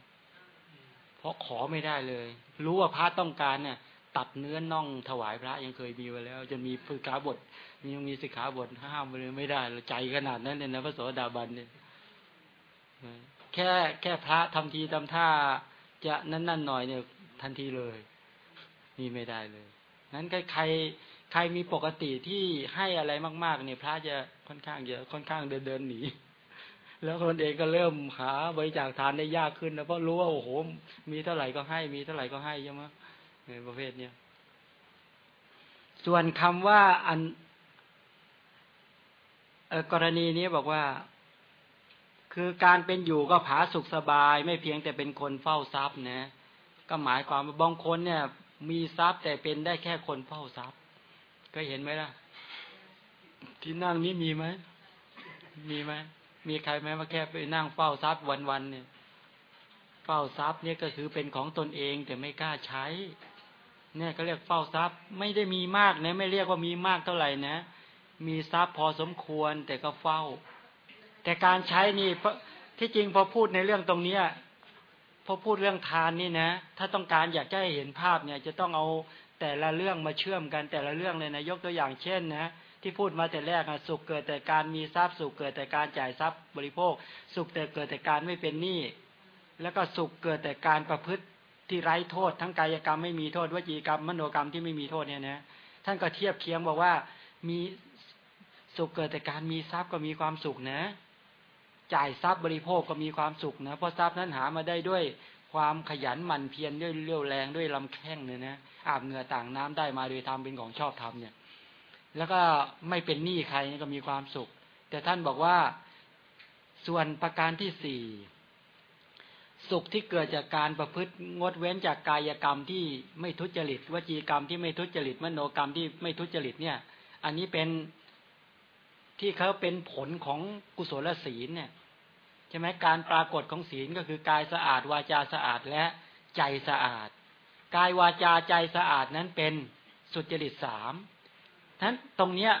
เพราะขอไม่ได้เลย รู้ว่าพระต้องการเนี่ย ตัดเนื้อน่องถวายพระยังเคยมีไว้แล้วจะมีฝึกขาบทมียังมีสิกขาบทห้ามเลยไม่ได้ใจขนาดนั้นเลยนะพระโสดาบันเนี่ยแค่แค่พระทำทีทำท่าจะนั่นนั่นหน่อยเนี่ย ทันทีเลยนี่ไม่ได้เลย นั้นใครใครใครมีปกติที่ให้อะไรมาก ๆ เนี่ย พระจะค่อนข้างเยอะค่อนข้างเดินเดินหนี แล้วคนเองก็เริ่มหาบริจาคทานได้ยากขึ้นแล้วเพราะรู้ว่าโอ้โหมีเท่าไหร่ก็ให้มีเท่าไหร่ก็ให้ใช่ไหมในประเภทเนี้ยส่วนคำว่าอันกรณีนี้บอกว่า คือการเป็นอยู่ก็ผาสุขสบาย ไม่เพียงแต่เป็นคนเฝ้าทรัพย์นะก็หมายความว่าบางคนเนี่ย มีทรัพย์แต่เป็นได้แค่คนเฝ้าทรัพย์ ก็เห็นไหมล่ะ ที่นั่งนี้มีไหมมีไหม มีใครไหมว่าแค่ไปนั่งเฝ้าทรัพย์วันๆเนี่ย เฝ้าทรัพย์เนี่ยก็คือเป็นของตนเองแต่ไม่กล้าใช้ เนี่ยก็เรียกเฝ้าทรัพย์ไม่ได้มีมากนะไม่เรียกว่ามีมากเท่าไหร่นะ มีทรัพย์พอสมควรแต่ก็เฝ้า แต่การใช้นี่ที่จริงพอพูดในเรื่องตรงเนี้ยพอพูดเรื่องทานนี่นะ ถ้าต้องการอยากจะให้เห็นภาพเนี่ย จะต้องเอาแต่ละเรื่องมาเชื่อมกันแต่ละเรื่องเลยนะ ยกตัวอย่างเช่นนะ ที่พูดมาแต่แรกสุขเกิดแต่การมีทรัพย์ สุขเกิดแต่การจ่ายทรัพย์บริโภค สุขแต่เกิดแต่การไม่เป็นหนี้แล้วก็สุขเกิดแต่การประพฤติที่ไร้โทษ ทั้งกายกรรมไม่มีโทษวจีกรรมมโนกรรมที่ไม่มีโทษเนี่ยนะท่านก็เทียบเคียงบอกว่ามีสุขเกิดแต่การมีทรัพย์ก็มีความสุขนะ จ่ายทรัพย์บริโภคก็มีความสุขนะเพราะทรัพย์นั้นหามาได้ด้วยความขยันหมั่นเพียรด้วยเรี่ยวแรงด้วยลำแข้งเนี่ยนะอาบเหงื่อต่างน้ำได้มาโดยทำเป็นของชอบทำเนี่ย แล้วก็ไม่เป็นหนี้ใครก็มีความสุข แต่ท่านบอกว่าส่วนประการที่สี่สุขที่เกิดจากการประพฤติงดเว้นจากกายกรรมที่ไม่ทุจริตวจีกรรมที่ไม่ทุจริตมโนกรรมที่ไม่ทุจริตเนี่ย อันนี้เป็นที่เขาเป็นผลของกุศลศีลเนี่ยใช่ไหมการปรากฏของศีลก็คือกายสะอาด วาจาสะอาดและใจสะอาด กายวาจาใจสะอาดนั้นเป็นสุจริตสาม นั้นตรงเนี้ย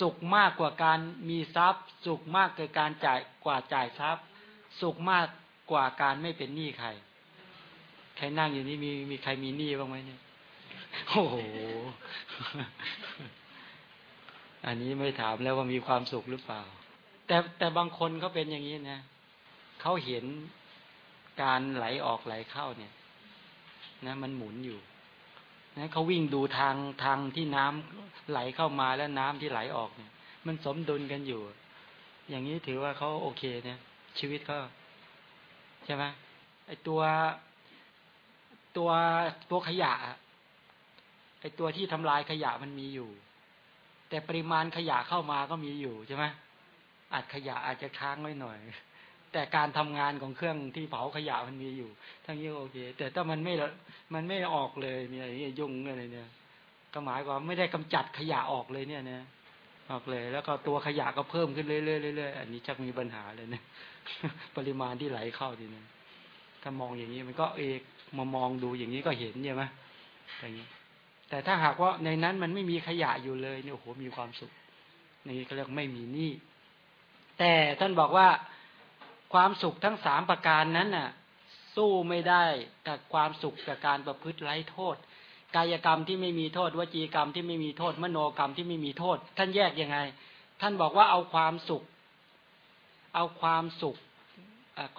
สุขมากกว่าการมีทรัพย์ สุขมากกว่าการจ่ายกว่าจ่ายทรัพย์ สุขมากกว่าการไม่เป็นหนี้ใคร ใครนั่งอยู่นี่มีมีใครมีหนี้บ้างไหมเนี่ยโอ้โหอันนี้ไม่ถามแล้วว่ามีความสุขหรือเปล่า แต่แต่บางคนเขาเป็นอย่างนี้นะเขาเห็นการไหลออกไหลเข้าเนี่ย นะ มันหมุนอยู่ นะเขาวิ่งดูทางทางที่น้ำไหลเข้ามาแล้วน้ำที่ไหลออกเนี่ย มันสมดุลกันอยู่ อย่างนี้ถือว่าเขาโอเคเนี่ย ชีวิตเขาใช่ไหมไอตัวตัวตัวขยะไอตัวที่ทำลายขยะมันมีอยู่ แต่ปริมาณขยะเข้ามาก็มีอยู่ใช่ไหมอาจขยะอาจจะค้างไว้หน่อย แต่การทำงานของเครื่องที่เผาขยะมันมีอยู่ ทั้งนี้โอเค แต่ถ้ามันไม่มันไม่ออกเลยเนี่ยยุ่งอะไรเนี่ยก็หมายความไม่ได้กำจัดขยะออกเลยเนี่ยนะออกเลย แล้วก็ตัวขยะก็เพิ่มขึ้นเรื่อยๆเรื่อยๆอันนี้ชักมีปัญหาเลยเนี่ยปริมาณที่ไหลเข้าทีนี้ถ้ามองอย่างนี้มันก็เอกมามองดูอย่างนี้ก็เห็นใช่ไหมอย่างนี้ แต่ถ้าหากว่าในนั้นมันไม่มีขยะอยู่เลยเนี่ยโอ้โหมีความสุขนี่เขาเรียกไม่มีหนี้แต่ท่านบอกว่า ความสุขทั้งสามประการนั้นน่ะ สู้ไม่ได้กับความสุขกับการประพฤติไร้โทษ กายกรรมที่ไม่มีโทษวจีกรรมที่ไม่มีโทษ มโนกรรมที่ไม่มีโทษ ท่านแยกยังไง ท่านบอกว่าเอาความสุข เอาความสุข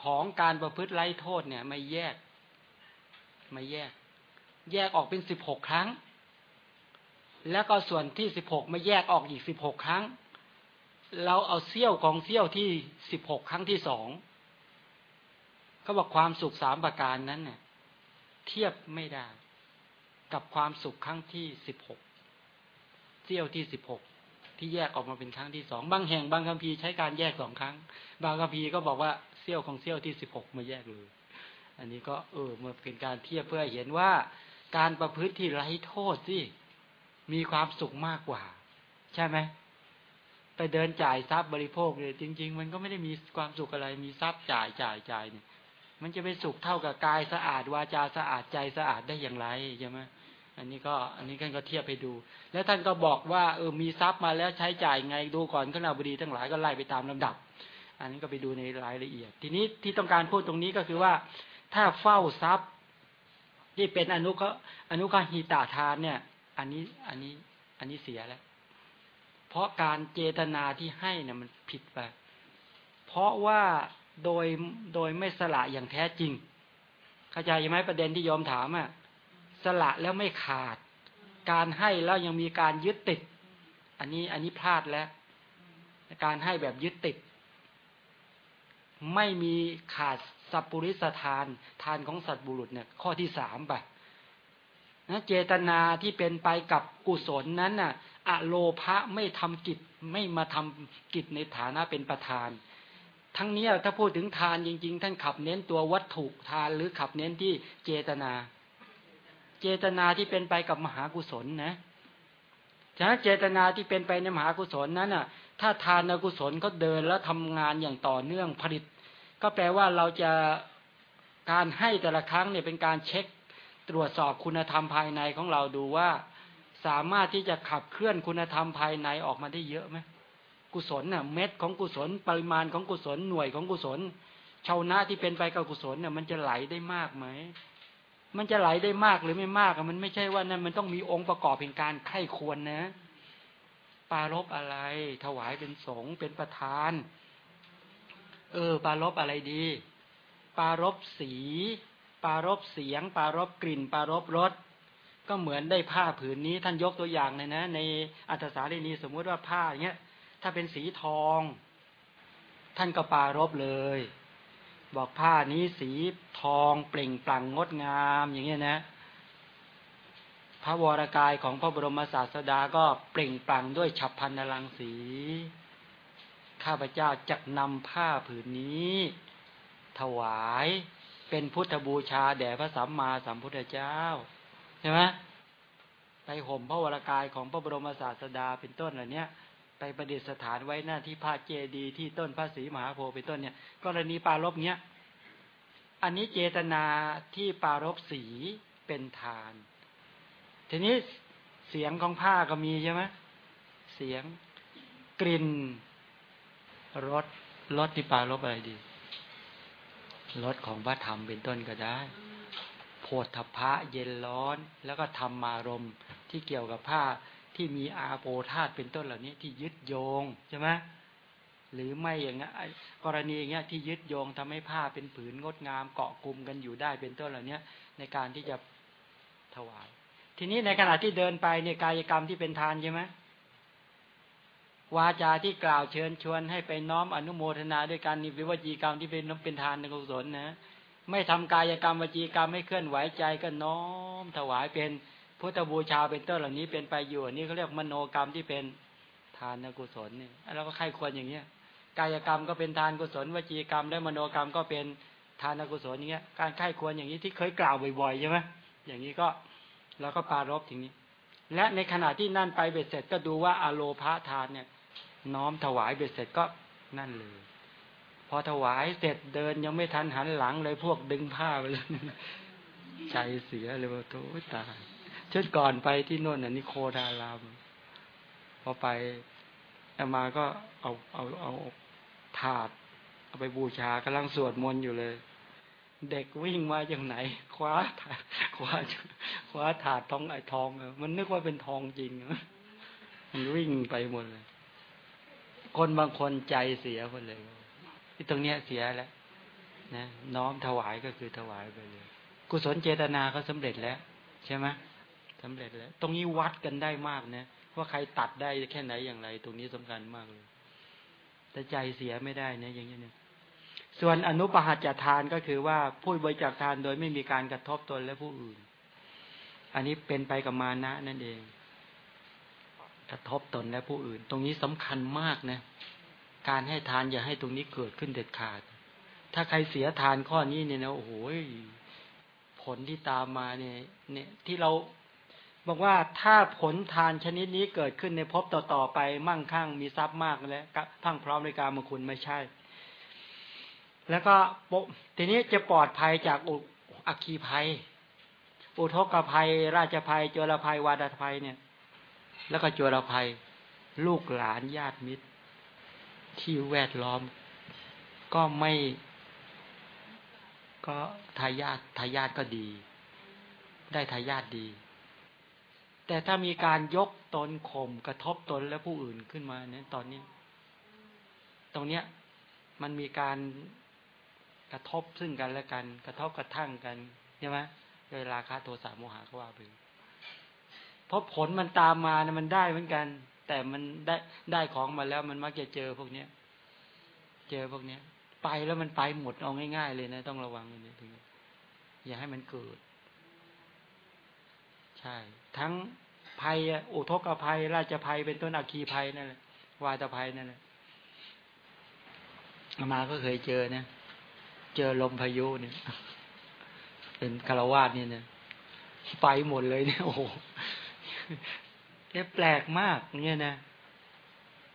ของการประพฤติไร้โทษเนี่ย ไม่แยก ไม่แยก แยกออกเป็นสิบหกครั้ง แล้วก็ส่วนที่สิบหกไมาแยกออกอีกสิบหกครั้ง เราเอาเซี่ยวของเซี่ยวที่สิบหกครั้งที่สองเขาบอกความสุขสามประการนั้นเนี่ยเทียบไม่ได้ กับความสุขครั้งที่สิบหกเซี่ยวที่สิบหกที่แยกออกมาเป็นครั้งที่สองบางแห่งบางคัมภีร์ใช้การแยกสองครั้ง บางคัมภีร์ก็บอกว่าเซี่ยวของเซี่ยวที่สิบหกมาแยกเลย อันนี้ก็เออมาเป็นการเทียบเพื่อเห็นว่าการประพฤติที่ไร้โทษสิมีความสุขมากกว่า ใช่ไหม ไปเดินจ่ายทรัพย์บริโภคเลยจริง ๆ มันก็ไม่ได้มีความสุขอะไรมีทรัพย์จ่ายจ่ายจ่ายเนี่ย มันจะไปสุขเท่ากับกายสะอาดวาจาสะอาดใจสะอาดได้อย่างไรใช่ไหมอันนี้ก็อันนี้ท่านก็เทียบไปดู แล้วท่านก็บอกว่าเออมีทรัพย์มาแล้วใช้จ่ายไงดูก่อนขณะบดีทั้งหลายก็ไล่ไปตามลำดับ อันนี้ก็ไปดูในรายละเอียด ทีนี้ที่ต้องการพูดตรงนี้ก็คือว่า ถ้าเฝ้าทรัพย์ที่เป็นอนุก็อนุกหิตาทานเนี่ย อันนี้อันนี้อันนี้เสียแล้ว เพราะการเจตนาที่ให้เนี่ยมันผิดไป เพราะว่าโดยโดยไม่สละอย่างแท้จริง เข้าใจไหมประเด็นที่ยอมถามอะสละแล้วไม่ขาด การให้แล้วยังมีการยึดติด อันนี้อันนี้พลาดแล้ว การให้แบบยึดติด ไม่มีขาดสัพปุริสทานทานของสัตว์บุรุษเนี่ย ข้อที่สามไปนะเจตนาที่เป็นไปกับกุศลนั้นน่ะ อโลภะไม่ทำกิจไม่มาทำกิจในฐานะเป็นประธาน ทั้งนี้ถ้าพูดถึงทานจริง ๆ ท่านขับเน้นตัววัตถุทานหรือขับเน้นที่เจตนา เจตนาที่เป็นไปกับมหากุศลนะฉะนั้นเจตนาที่เป็นไปในมหากุศลนั้นน่ะ ถ้าทานกุศลก็เดินแล้วทำงานอย่างต่อเนื่องผลิต ก็แปลว่าเราจะการให้แต่ละครั้งเนี่ยเป็นการเช็คตรวจสอบคุณธรรมภายในของเราดูว่า สามารถที่จะขับเคลื่อนคุณธรรมภายในออกมาได้เยอะไหมกุศลน่ะเม็ดของกุศล ปริมาณของกุศลหน่วยของกุศลชาวนะที่เป็นไปกับกุศลเนี่ยมันจะไหลได้มากไหม มันจะไหลได้มากหรือไม่มากมันไม่ใช่ว่านั่นมันต้องมีองค์ประกอบเป็นการไข้ควรนะ ปารบอะไร ถวายเป็นสงฆ์เป็นประธาน เออ ปารบอะไรดี ปารบสี ปารบเสียง ปารบกลิ่น ปารบรส ก็เหมือนได้ผ้าผืนนี้ท่านยกตัวอย่างเลยนะ ในอัตสารีนีสมมุติว่าผ้าเนี้ย ถ้าเป็นสีทอง ท่านก็ปารบเลย บอกผ้านี้สีทองเปล่งปลั่งงดงามอย่างเงี้ยนะ พระวรากายของพระบรมศาสดาก็เปล่งปลั่งด้วยฉับพันนรังสี ข้าพเจ้าจักนำผ้าผืนนี้ ถวายเป็นพุทธบูชาแด่พระสัมมาสัมพุทธเจ้า ใช่ไหมไปห่มพระวรากายของพระบรมศาสดาเป็นต้นเหล่านี้ยไปประดิษฐานไว้หน้าที่พระเจดีย์ที่ต้นพระศรีมหาโพธิ์เป็นต้นเนี่ยกรณีปารบเนี้ยอันนี้เจตนาที่ปารบสีเป็นทาน ทีนี้เสียงของผ้าก็มีใช่ไหมเสียงกลิ่นรสรสที่ปารบอะไรดีรสของพระธรรมเป็นต้นก็ได้ พธพะเย็นร้อน แล้วก็ธรรมารมที่เกี่ยวกับผ้าที่มีอาโปธาตเป็นต้นเหล่านี้ที่ยึดโยงใช่ไหมหรือไม่อย่างเงี้ยกรณีอย่างเงี้ยที่ยึดโยงทำให้ผ้าเป็นผืนงดงามเกาะกลุ่มกันอยู่ได้เป็นต้นเหล่านี้ในการที่จะถวาย ทีนี้ในขณะที่เดินไปในกายกรรมที่เป็นทานใช่ไหมวาจาที่กล่าวเชิญชวนให้ไปน้อมอนุโมทนาด้วยการนิวิวจีกรรมที่เป็นเป็นทานในกุศลนะ ไม่ทำกายกรรมวจีกรรมไม่เคลื่อนไหวใจก็น้อมถวายเป็นพุทธบูชาเป็นต้นเหล่านี้เป็นไปอยู่นี่เขาเรียกมโนกรรมที่เป็นทานกุศลเนี่ยเราก็ใครควรอย่างเงี้ยกายกรรมก็เป็นทานกุศลวจีกรรม และมโนกรรมก็เป็นทานกุศลอย่างเงี้ย การไข้ควรอย่างนี้ที่เคยกล่าวบ่อยๆใช่ไหมอย่างนี้ก็เราก็ปารบถึงนี้ และในขณะที่นั่นไปเบ็ดเสร็จก็ดูว่าอโลพาทานเนี่ย น้อมถวายเบ็ดเสร็จก็นั่นเลย พอถวายเสร็จเดินยังไม่ทันหันหลังเลยพวกดึงผ้าไปเลยใจเสียเลยว่าโถตายชุดก่อนไปที่โน่นน่ะนิโคดารามพอไปอามาก็เอาเอาเอาถาดเอาไปบูชากำลังสวดมนต์อยู่เลย เด็กวิ่งมาจากไหน คว้าถาดคว้าคว้าถาดทองไอทองมันนึกว่าเป็นทองจริงมันวิ่งไปหมดเลย คนบางคนใจเสียหมดเลย ที่ตรงเนี้ยเสียแล้วนะน้อมถวายก็คือถวายไปเลย กุศลเจตนาก็สำเร็จแล้ว ใช่ไหมสำเร็จแล้ว ตรงนี้วัดกันได้มากนะว่าใครตัดได้แค่ไหนอย่างไร ตรงนี้สำคัญมากเลย แต่ใจเสียไม่ได้นะอย่างนี้เนี่ยส่วนอนุปหัจจทานก็คือว่าพูดบริจาคทานโดยไม่มีการกระทบตนและผู้อื่น อันนี้เป็นไปกับมานะนั่นเอง กระทบตนและผู้อื่น ตรงนี้สำคัญมากนะ การให้ทานอย่าให้ตรงนี้เกิดขึ้นเด็ดขาด ถ้าใครเสียทานข้อนี้เนี่ยนะโอ้โหผลที่ตามมาเนี่ยเนี่ยที่เราบอกว่าถ้าผลทานชนิดนี้เกิดขึ้นในภพต่อๆไปมั่งคั่งมีทรัพย์มากแล้วพังพร้อมในการมคุณไม่ใช่ แล้วก็ทีนี้จะปลอดภัยจากอัคคีภัย อุทกภัย ราชภัยโจรภัยวาดภัยเนี่ย แล้วก็โจรภัย ลูกหลานญาติมิตร ที่แวดล้อม ก็ไม่ ก็ทายาททายาทก็ดี ได้ทายาทดี แต่ถ้ามีการยกตนข่มกระทบตนและผู้อื่นขึ้นมาเนี่ยตอนนี้ ตรงเนี้ยมันมีการกระทบซึ่งกันและกัน กระทบกระทั่งกันใช่ไหมโดยราคาโทสะโมหะก็ว่าไปเพราะผลมันตามมาเนี่ยมันได้เหมือนกัน แต่มันได้ได้ของมาแล้วมันมักจะเจอพวกเนี้ย เจอพวกเนี้ย ไปแล้วมันไปหมดเอาง่ายๆเลยนะ ต้องระวังเลยตรงนี้อย่าให้มันเกิด ใช่ ทั้งภัยอุทกภัย ราชภัยเป็นต้นอาคีภัยนั่นแหละวาตภัยนั่นแหละมาก็เคยเจอเนี่ยเจอลมพายุเนี่ย เป็นคารวาสเนี่ยเนี่ยไปหมดเลยเนี่ยโอ้ โหแปลกมากเนี่ยนะ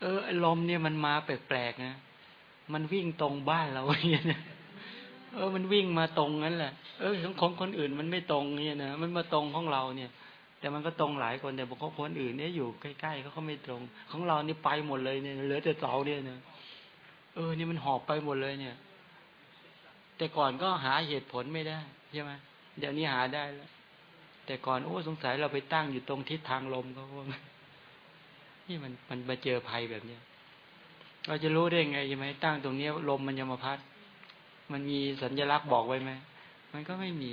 เออลมเนี่ยมันมาแปลกๆนะมันวิ่งตรงบ้านเราเนี่ยนะเออ มันวิ่งมาตรงนั้นแหละเออของของคนอื่นมันไม่ตรงเนี่ยนะมันมาตรงของเราเนี่ย แต่มันก็ตรงหลายคนแต่บางคนอื่นเนี่ยอยู่ใกล้ๆเขาก็ไม่ตรง ของเรานี่ไปหมดเลยเนี่ยเหลือแต่เสาเนี่ยนะเออนี่มันหอบไปหมดเลยเนี่ย แต่ก่อนก็หาเหตุผลไม่ได้ใช่ไหมเดี๋ยวนี้หาได้แล้ว แต่ก่อนโอ้สงสัยเราไปตั้งอยู่ตรงทิศทางลมเขาว่านี่มันมันมาเจอภัยแบบเนี้ยเราจะรู้ได้ไงใช่ไหมตั้งตรงเนี้ยลมมันจะมาพัด มันมีสัญลักษณ์บอกไว้ไหมมันก็ไม่มี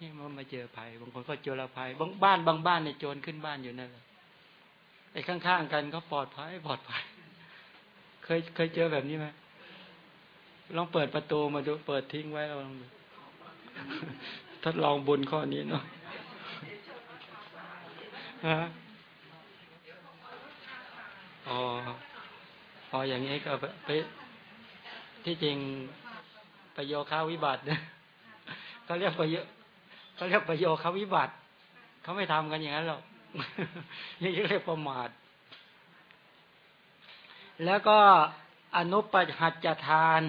นี่มันมาเจอภัย บางคนก็เจอละภัยบางบ้านบางบ้านเนี่ยโจรขึ้นบ้านอยู่นั่นแหละไอ้ข้างๆกันก็ปลอดภัยปลอดภัย เคยเคยเจอแบบนี้ไหมลองเปิดประตูมาดูเปิดทิ้งไว้เราลองดู ทดลองบุญข้อนี้เนาะฮะอ๋อพออย่างนี้ก็ไปที่จริงประโยคาวิบัติเนี่ยเขาเรียกประโยเขาเรียกประโยคาวิบัติเขาไม่ทำกันอย่างนั้นหรอกนี่เรียกประมาท แล้วก็อนุปหัจจทาน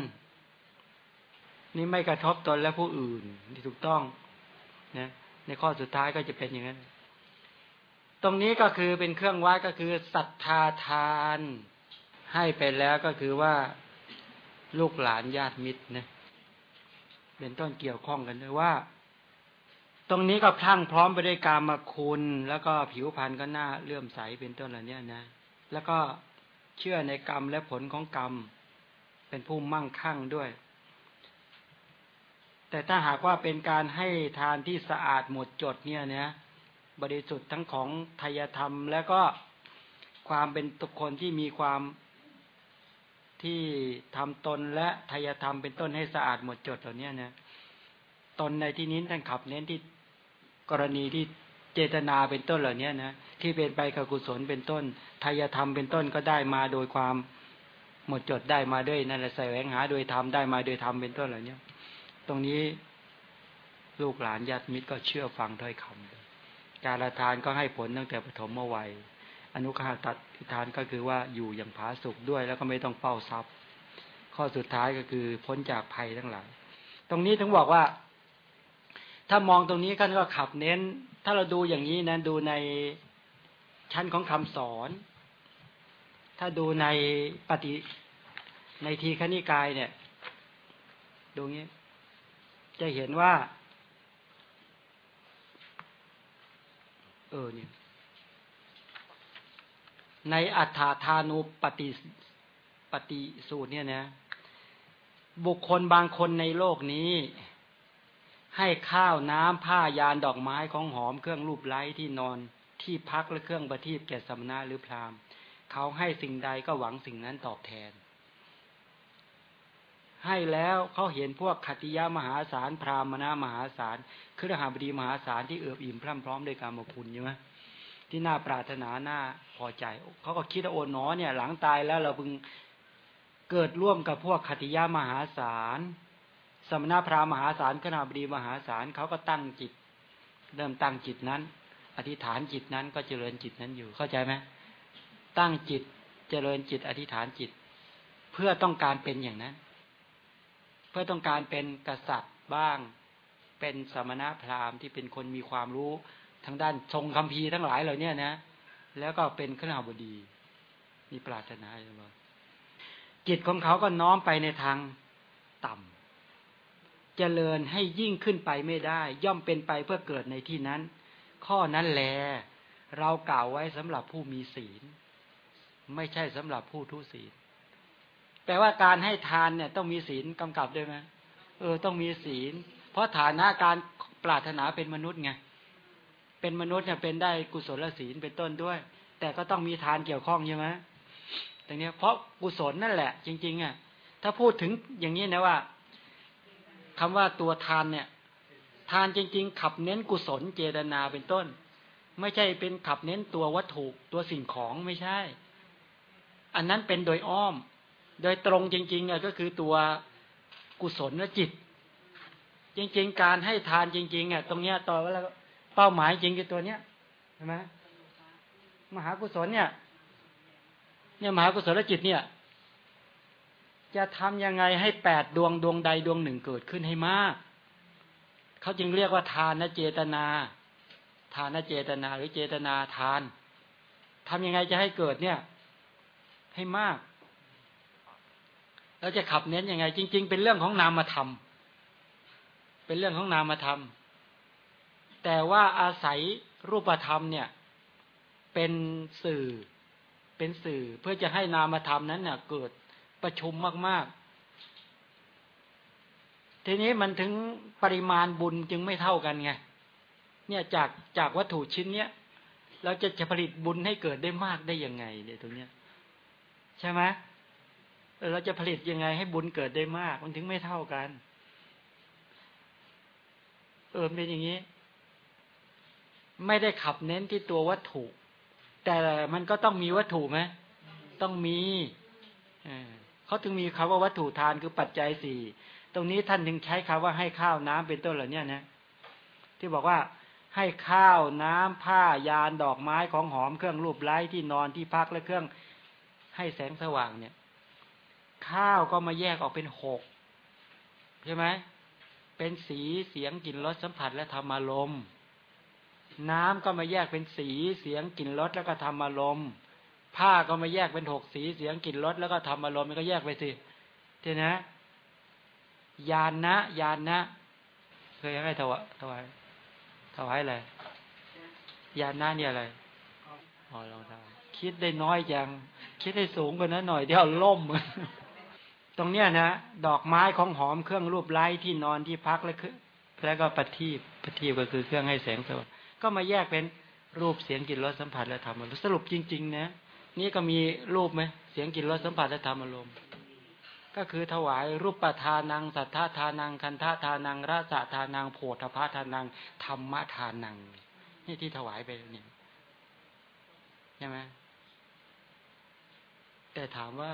นี่ไม่กระทบตนและผู้อื่นที่ถูกต้อง นะในข้อสุดท้ายก็จะเป็นอย่างนั้น ตรงนี้ก็คือเป็นเครื่องวัดก็คือศรัทธาทานให้ไปแล้วก็คือว่าลูกหลานญาติมิตรนะเป็นต้นเกี่ยวข้องกันด้วยว่า ตรงนี้ก็พลั่งพร้อมไปด้วยการมาคุณ แล้วก็ผิวพรรณก็น่าเลื่อมใสเป็นต้นเหล่านี้นะ แล้วก็เชื่อในกรรมและผลของกรรม เป็นผู้มั่งคั่งด้วย แต่ถ้าหากว่าเป็นการให้ทานที่สะอาดหมดจดเนี่ยนะบริสุทธิ์ทั้งของทายธรรม แล้วก็ความเป็นตุคคลที่มีความที่ทำตนและทายธรรมเป็นต้นให้สะอาดหมดจดเหล่านี้นะตนในที่นี้ท่านขับเน้นที่กรณีที่เจตนาเป็นต้นเหล่านี้นะที่เป็นไปกับกุศลเป็นต้นทายธรรมเป็นต้นก็ได้มาโดยความหมดจดได้มาด้วยนั่นแหละแสวงหาโดยธรรมได้มาโดยธรรมเป็นต้นเหล่านี้ ตรงนี้ลูกหลานญาติมิตรก็เชื่อฟังถ้อยคำการละทานก็ให้ผลตั้งแต่ปฐมวัย อนุคาตัดทานก็คือว่าอยู่อย่างผาสุกด้วย แล้วก็ไม่ต้องเฝ้าทรัพย์ ข้อสุดท้ายก็คือพ้นจากภัยทั้งหลายตรงนี้ถึงบอกว่า ถ้ามองตรงนี้กันก็ขับเน้น ถ้าเราดูอย่างนี้นะดูในชั้นของคำสอน ถ้าดูในปฏิในทีคณิกายเนี่ย ดูงี้ จะเห็นว่า เออเนี่ย ในอัฏฐาทานุปฏิปฏิสูตรเนี่ยนะ บุคคลบางคนในโลกนี้ ให้ข้าวน้ำผ้ายานดอกไม้ของหอมเครื่องรูปไล้ที่นอนที่พักและเครื่องประทีปแก่สมณะหรือพราหมณ์ เขาให้สิ่งใดก็หวังสิ่งนั้นตอบแทน ให้แล้วเขาเห็นพวกขติยามหาศาลพราหมณมหาศาลคือหาบดีมหาศาลที่เอื้ออิ่มพร่ำพร้อมด้วยการมาพุนใช่ไหมที่น่าปรารถนาน่าพอใจเขาก็คิดว่าโอ้หนอเนี่ย หลังตายแล้วเราพึงเกิดร่วมกับพวกขติยามหาศาลสมณพราหมณ์มหาศาลขณาบดีมหาศาลเขาก็ตั้งจิต เริ่มตั้งจิตนั้น อธิษฐานจิตนั้นก็เจริญจิตนั้นอยู่เข้าใจไหมตั้งจิตเจริญจิตอธิษฐานจิต เพื่อต้องการเป็นอย่างนั้น พื่อต้องการเป็นกษัตริย์บ้าง เป็นสมณะพราหมณ์ที่เป็นคนมีความรู้ทางด้านทรงคำพีทั้งหลายเหล่านี้นะ แล้วก็เป็นขณาบดี มีปรารถนาใช่ไหมจิตของเขาก็น้อมไปในทางต่ำเจริญให้ยิ่งขึ้นไปไม่ได้ ย่อมเป็นไปเพื่อเกิดในที่นั้น ข้อนั้นแล เรากล่าวไว้สำหรับผู้มีศีล ไม่ใช่สำหรับผู้ทุศีล แปลว่าการให้ทานเนี่ยต้องมีศีลกำกับด้วยไหมเออ ต้องมีศีล เพราะฐานะการปรารถนาเป็นมนุษย์ไงเป็นมนุษย์เนี่ยเป็นได้กุศลศีลเป็นต้นด้วย แต่ก็ต้องมีทานเกี่ยวข้องใช่ไหมตรงนี้เพราะกุศลนั่นแหละ จริง ๆอะถ้าพูดถึงอย่างนี้นะว่าคำว่าตัวทานเนี่ย ทานจริง ๆ ขับเน้นกุศลเจตนาเป็นต้น ไม่ใช่เป็นขับเน้นตัววัตถุตัวสิ่งของไม่ใช่ อันนั้นเป็นโดยอ้อม โดยตรงจริงๆก็คือตัวกุศลและจิต จริง ๆ การให้ทานจริงๆอะตรงเนี้ยต่อว่าเป้าหมายจริงคือตัวเนี้ยใช่ไหมมหากุศลเนี่ย เนี่ยมหากุศลจิตเนี่ย จะทำยังไงให้แปดดวงดวงใดดวงหนึ่งเกิดขึ้นให้มาก เขาจึงเรียกว่าทานนเจตนา ทานนเจตนาหรือเจตนาทานทำยังไงจะให้เกิดเนี่ย ให้มาก เราจะขับเน้นยังไง จริง ๆ เป็นเรื่องของนามธรรมเป็นเรื่องของนามธรรม แต่ว่าอาศัยรูปธรรมเนี่ย เป็นสื่อ เป็นสื่อเพื่อจะให้นามธรรมนั้นเนี่ยเกิดประชุมมาก ๆ ทีนี้มันถึงปริมาณบุญจึงไม่เท่ากันไง เนี่ยจากจากวัตถุชิ้นเนี้ยเราจะจะผลิตบุญให้เกิดได้มากได้ยังไงเนี่ยตรงเนี้ย ใช่ไหม เราจะผลิตยังไงให้บุญเกิดได้มาก มันถึงไม่เท่ากัน เออเป็นอย่างนี้ ไม่ได้ขับเน้นที่ตัววัตถุ แต่มันก็ต้องมีวัตถุไหมต้องมีเขาถึงมีคำว่าวัตถุทานคือปัจจัยสี่ตรงนี้ท่านถึงใช้คำว่าให้ข้าวน้ำเป็นต้นเหล่านี้นะที่บอกว่าให้ข้าวน้ำผ้ายานดอกไม้ของหอมเครื่องรูปไล้ที่นอนที่พักและเครื่องให้แสงสว่างเนี่ย ข้าวก็มาแยกออกเป็นหกใช่ไหมเป็นสีเสียงกลิ่นรสสัมผัสและธรรมารมณ์น้ำก็มาแยกเป็นสีเสียงกลิ่นรสแล้วก็ธรรมารมณ์ผ้าก็มาแยกเป็นหกสีเสียงกลิ่นรสแล้วก็ธรรมารมณ์มันก็แยกไปสิเทีนะยานนะยานนะเคยให้ถวายถวายถวายอะไรยานนะเนี่ยอะไรอ๋อลองทำคิดได้น้อยจัง คิดได้สูงกว่านั้นหน่อยเดี๋ยวล่ม ตรงเนี้ยนะดอกไม้ของหอมเครื่องรูปไล้ที่นอนที่พักแล้วคือแล้วก็ปฏิบปฏิบก็คือเครื่องให้แสงสว่างก็มาแยกเป็นรูปเสียงกลิ่นรสสัมผัสและธรรมารมณ์สรุปจริง ๆ นะ นี่ก็มีรูปไหมเสียงกลิ่นรสสัมผัสและธรรมอารมณ์ก็คือถวายรูปปทานัง สัทธาทานัง คันธาทานังราสะทานังโพธพาทานังธรรมทานัง นี่ที่ถวายไปนี่ใช่ไหมแต่ถามว่า